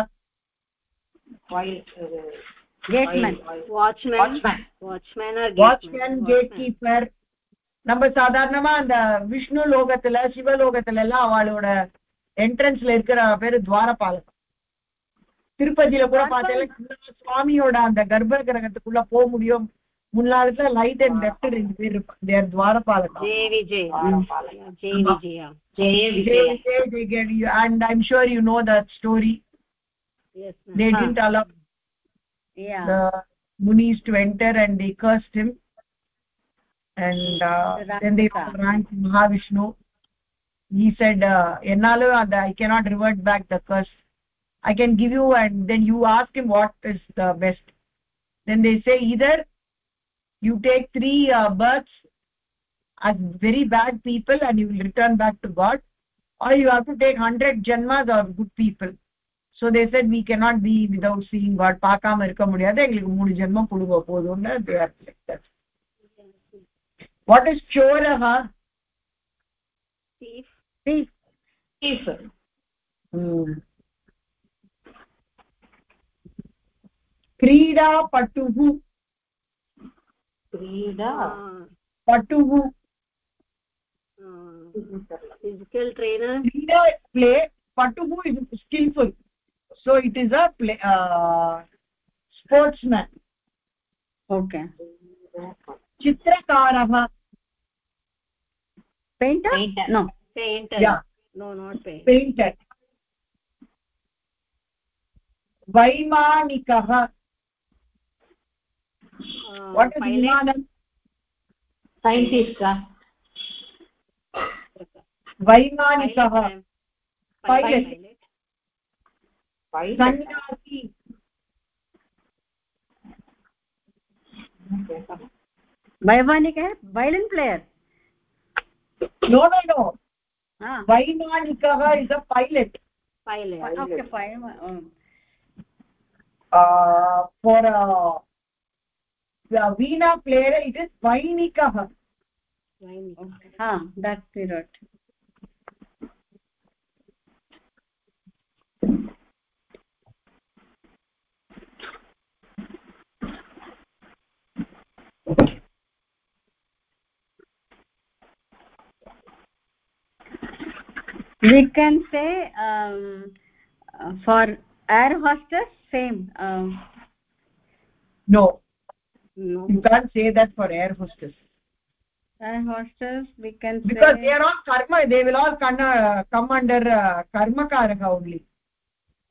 gateman watchman watchman watchman or watchman gate keeper நம்ம சாதாரணமா அந்த விஷ்ணு லோகத்துல சிவலோகத்துல எல்லாம் அவளோட என்ட்ரன்ஸ்ல இருக்கிற பேரு துவாரபாலகம் திருப்பதியில கூட பார்த்தீங்கன்னா சுவாமியோட அந்த கர்ப்ப கிரகத்துக்குள்ள போக முடியும் முன்னாளத்துல லைட் அண்ட் லெஃப்ட் ரெண்டு பேர் இருப்பாங்க. தேர் துவாரபாலகா. ஜெய விஜய். ஜெய Vijaya. Jaya Vijay. Jaya Vijay. And I am sure you know that story they didn't allow yeah. the munis to enter and they cursed him. and uh, then they ran to mahavishnu. He said ennalu uh, i cannot revert back the curse. I can give you and then you ask him what is the best. Then they say either you take three uh, births as very bad people and you will return back to god or you have to take 100 janmas of good people so they said we cannot be without seeing god paakam irukka mudiyadhu engalukku moonu janma puduva podunna they are like that what is choraha thief thief thief hmm क्रीडापटुः क्रीडा पटुः फिजिकल् ट्रेनर् क्रीडा play पटुः is skilful so it is a play sports okay चित्रकारः पेण्टर् नो पेण्टर् पेण्टर् वैमानिकः सैण्टिस्ट् वैमानिकः. सन्यासी वैमानिक है violin player no no no ah वैमानिकः is a pilot pilot okay fine um, uh, for uh, the veena player it is vainikah okay ha that's the we can say um, uh, for air hostess same um, no no. you can't say that for air hostess. Air hostess we can because say... they are all karma they will all come, uh, come under uh, karma karaka only.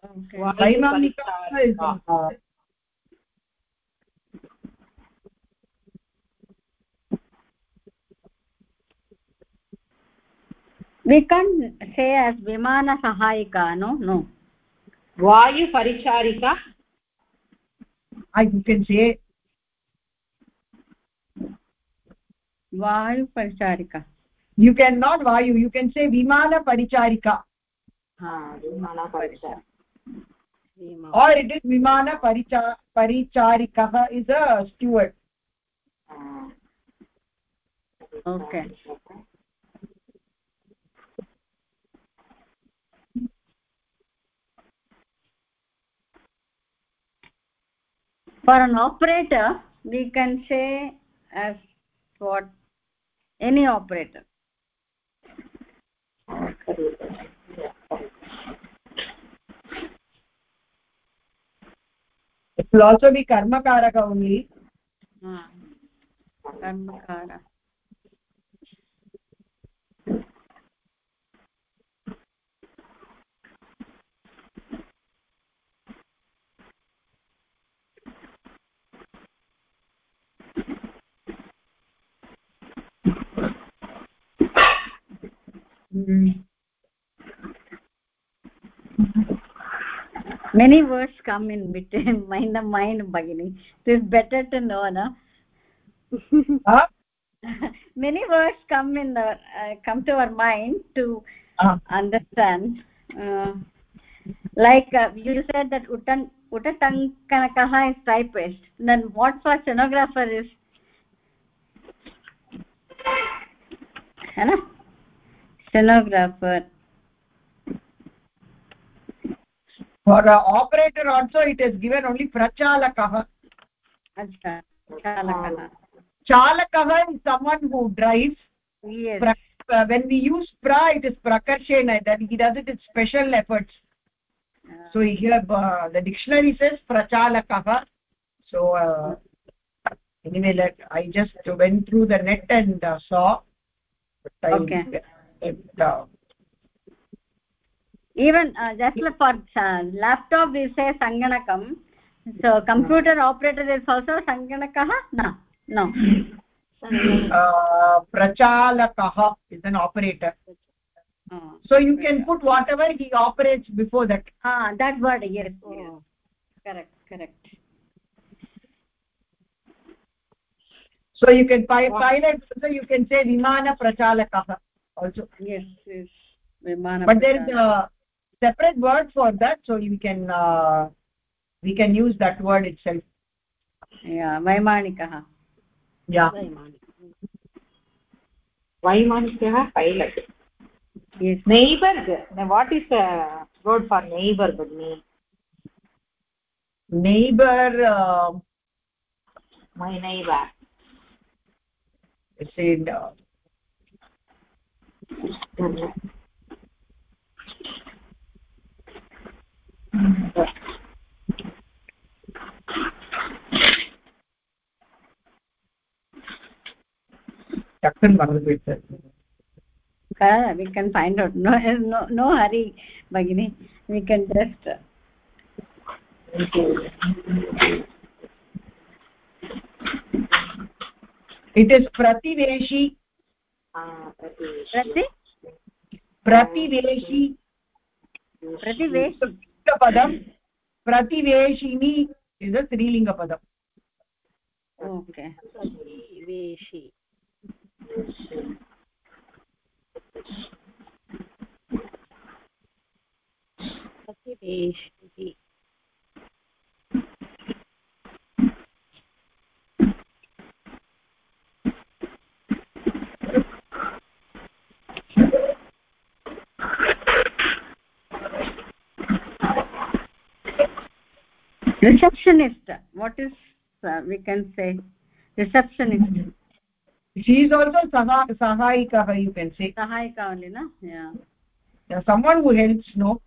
Okay. Vaimamika is we can say as vimana sahayika no? No. Vayu paricharika i you can say you can not vayu you can say vimana paricharika विमानपरिचारिका or it is vimana paricha paricharikah is a steward okay for an operator we can say as what any operator it will also be karma karaka only karma karmakara many words come in between mind the mind bagini it is better to know na? Huh? many words come in the uh, come to our mind to Ah. understand. Uh, like uh, you said that utan utatankanakah is typist. Then what for stenographer is? ना stenographer for uh, operator also it is given only prachalakah. Acha chalakah chalakah is someone who drives. Yes. Pra, uh, when we use pra it is prakarshena uh, that he does it with special efforts. Uh, so here uh, the dictionary says prachalakah. So uh, anyway i just went through the net and uh, saw. Okay. I, Okay. uh, even uh, just like for uh, laptop we say sanganakam. So computer operator is also sanganakah? No no. Uh, prachalakah is an operator. Oh. so you can put whatever he operates before that. Ah that word yes, yes. Oh. correct correct. So you can pi pilot so you can say vimana prachalakah also yes. yes vimana but there is a separate word for that so we can uh, we can use that word itself. Yeah vaimanikah. Yeah. Vaimanikah pilot yes. Neighbor what is the word for neighbor but me neighbor uh, my neighbor. It's in uh, Takkan Maharaj said. Uh, we can find out. No, no, no hurry, Bhagini. We can just... It is Prativeshi प्रतिवेशी प्रतिवेशिङ्गपदं प्रतिवेशिनी इद स्त्रीलिङ्गपदम्। ओके। वेशि प्रतिवेशिः। Receptionist. What is uh, we can say receptionist. She is also saha sahayikah you can say. Sahayika only na? Yeah. Yeah, someone who helps no?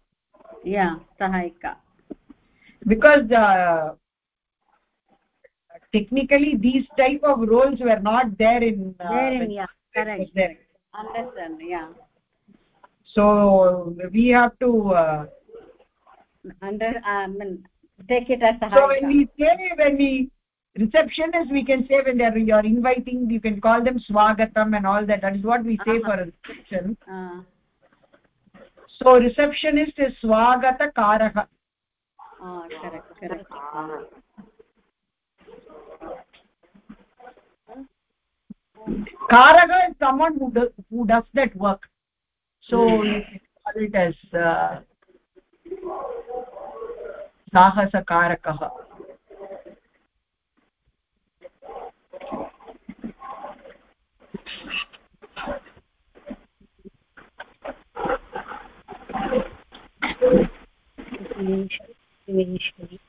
Yeah sahayika. Because uh, technically these type of roles were not there in uh, there in yeah correct. there. understand yeah. So we have to uh, under uh, I mean, take it as so when we say when we receptionist we can say when they are you're inviting you can call them swagatam and all that. That is what we say Uh-huh. for a reception. Uh, so receptionist is swagata karaka uh, correct correct. Karaka is someone who does who does that work. So you can call it as uh, साहसकारकः। वेषि Let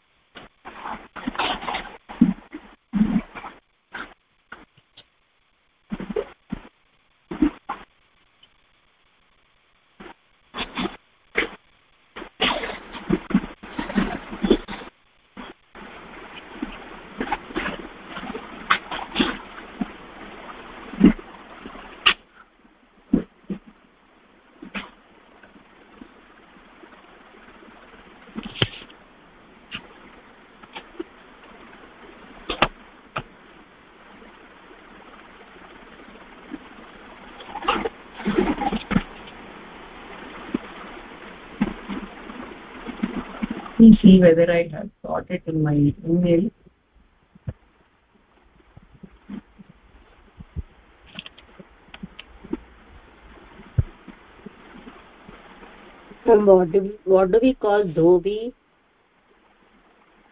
me see whether I have got it in my email. And what do we, what do we call dhobi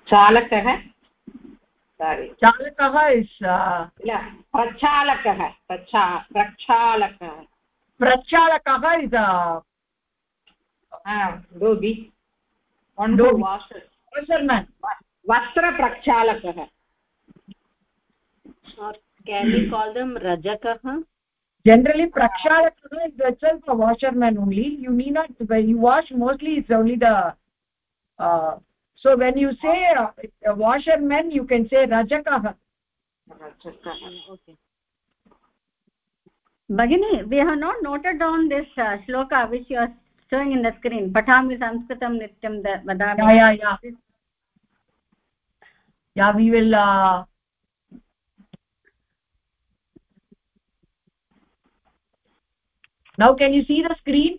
चालकः सारि चालकः is uh, प्रक्षालकः प्रक्षा प्रक्षालकः प्रक्षालकः is a dhobi one Dhobi. Washer washerman वस्त्रप्रक्षालकः or can we call them rajakah generally prakshalakah is itself a washerman only you need not when you wash mostly it's only the uh, so when you say uh, a washerman you can say rajakah okay Bagini, we have not noted down this uh, shloka which you are showing in the screen. Patami Sanskritam Nityam Vadami. yeah yeah yeah yeah we will uh, now can you see the screen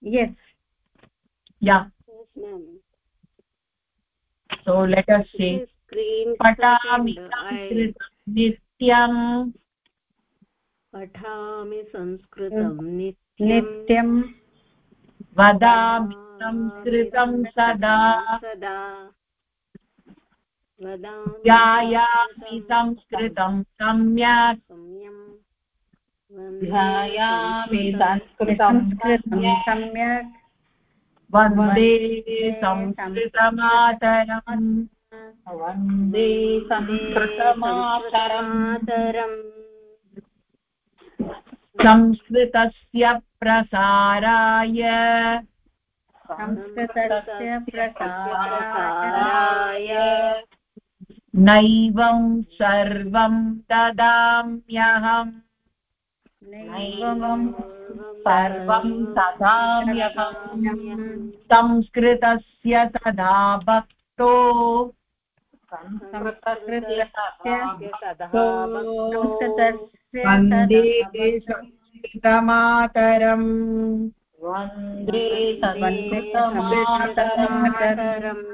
Yes. yeah yes ma'am so let us is screen patami second. I sanskritam nityam वदामि संस्कृतं सदा। सदा। ध्यायामि संस्कृतं सम्यक्। ध्यायामि संस्कृतं संस्कृतं सम्यक्। वंदे संस्कृतमातरम्। वंदे संस्कृतमातरम्। संस्कृतस्य प्रसाराय। संस्कृतस्य प्रसाराय। नैवं सर्वं ददाम्यहम् नैवं सर्वं ददाम्यहम् संस्कृतस्य तदा भक्तो। संस्कृतस्य सदा संस्कृतस्य वंदे सदा संस्कृतमातरम् वंदे वंदे संस्कृतमातरम् मातरम्।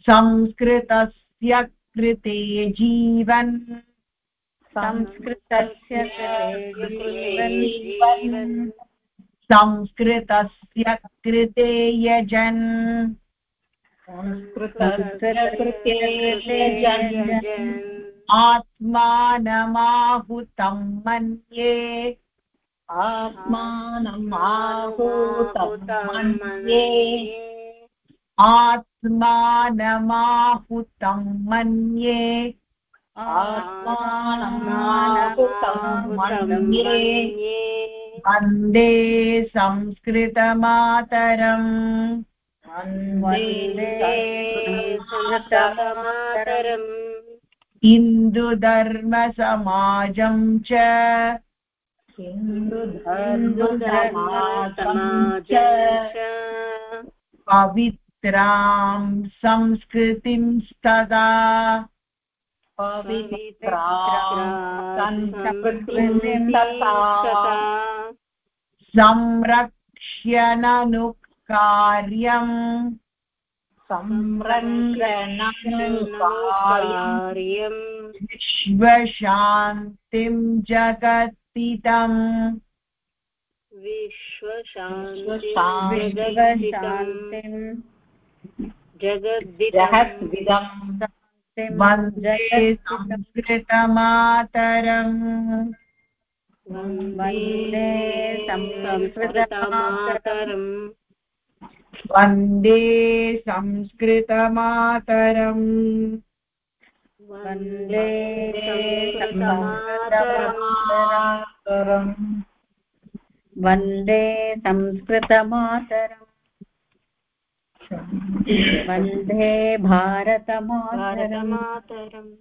संस्कृतस्य कृते जीवन्। संस्कृतस्य जीवन्। संस्कृतस्य कृते यजन्। संस्कृतस्य कृते यजन्। आत्मानमाहुतं मन्ये। आत्मानमाहुतं मन्ये। आत्मानम् आहूतं मन्ये। वंदे संस्कृतमातरम्। वंदे संस्कृतमातरम्। हिन्दुधर्मसमाजं च। पवित्रां संस्कृतिं तथा संरक्ष्य ननु कार्यम्। संरक्षणकार्यं कार्यम् विश्वशान्तिं जगत्तितम् विश्वशान्तिम् विश्वशान्तिम् जगद्दिदम् जगद्विदम् वंदे संस्कृतमातरम्। वंदे संस्कृतमातरम्। वंदे संस्कृतमातरम्। वंदे संस्कृतमातरम्। वंदे संस्कृतमातरम्। वंदे भारतमातरम्।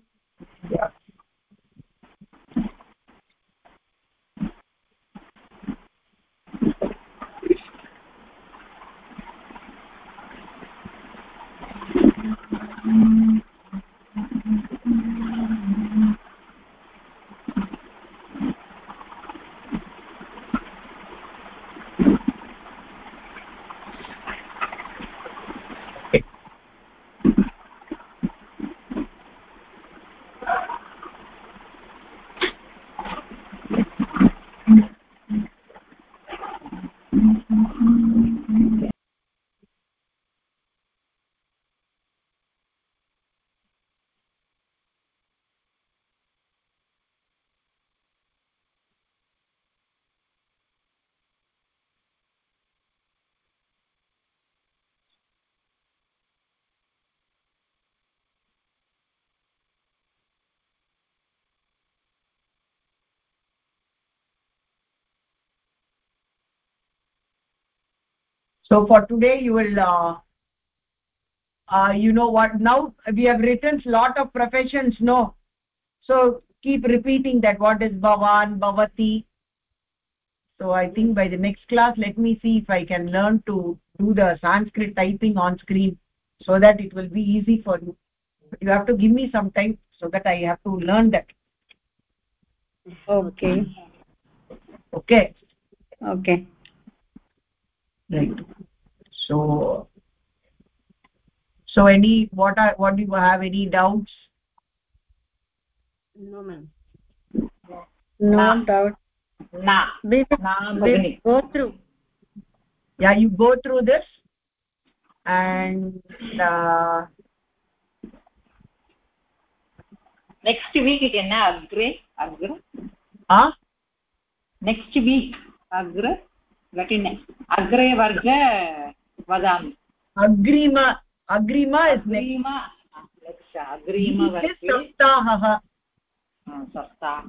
So for today you will uh, uh, you know what? Now we have written lot of professions no? So keep repeating that what is bhavan bhavati. So i think by the next class let me see if i can learn to do the sanskrit typing on screen so that it will be easy for you. But you have to give me some time so that i have to learn that. Okay. Okay. Okay right. So so any what are what do you have any doubts? No ma'am. No nah. doubt. No. nah, go through. Yeah you go through this and uh, next week idenna agre agre ah next week agre घटिन अग्रे वर्ग वदामि अग्रिम अग्रिम अग्रिम अग्रिमवर्गे सप्ताहः सप्ताह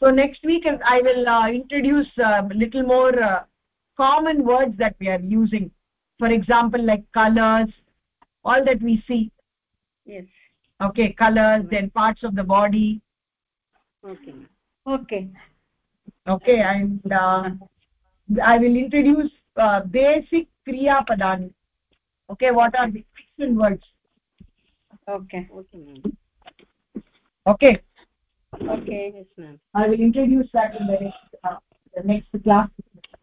so next week i will uh, introduce a uh, little more uh, common words that we are using for example like colors all that we see yes okay colors then parts of the body okay okay okay and uh, i will introduce uh, basic kriya padani okay what are the action words? Okay. Okay okay. Okay yes ma'am. I will introduce that in the next uh, the next class.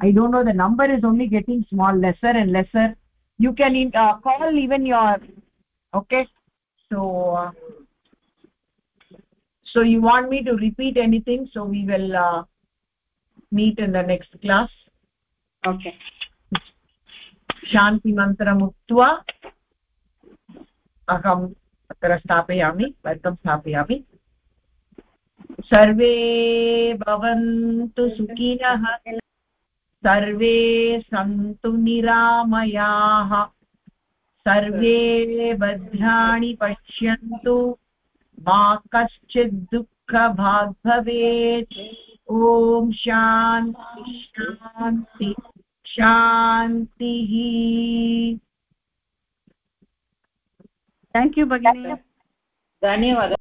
I don't know the number is only getting small lesser and lesser. You can uh, call even your okay? So uh, so you want me to repeat anything? So we will uh, meet in the next class okay. शान्तिमन्त्रम् उक्त्वा अहम् अत्र स्थापयामि वर्गं स्थापयामि। सर्वे भवन्तु सुखिनः, सर्वे सन्तु निरामयाः, सर्वे भद्राणि पश्यन्तु, मा कश्चित् दुःखभाग् भवेत्। ॐ शान्ति शान्ति। शान्तिः थेङ्क् यू भगिनी। धन्यवादः।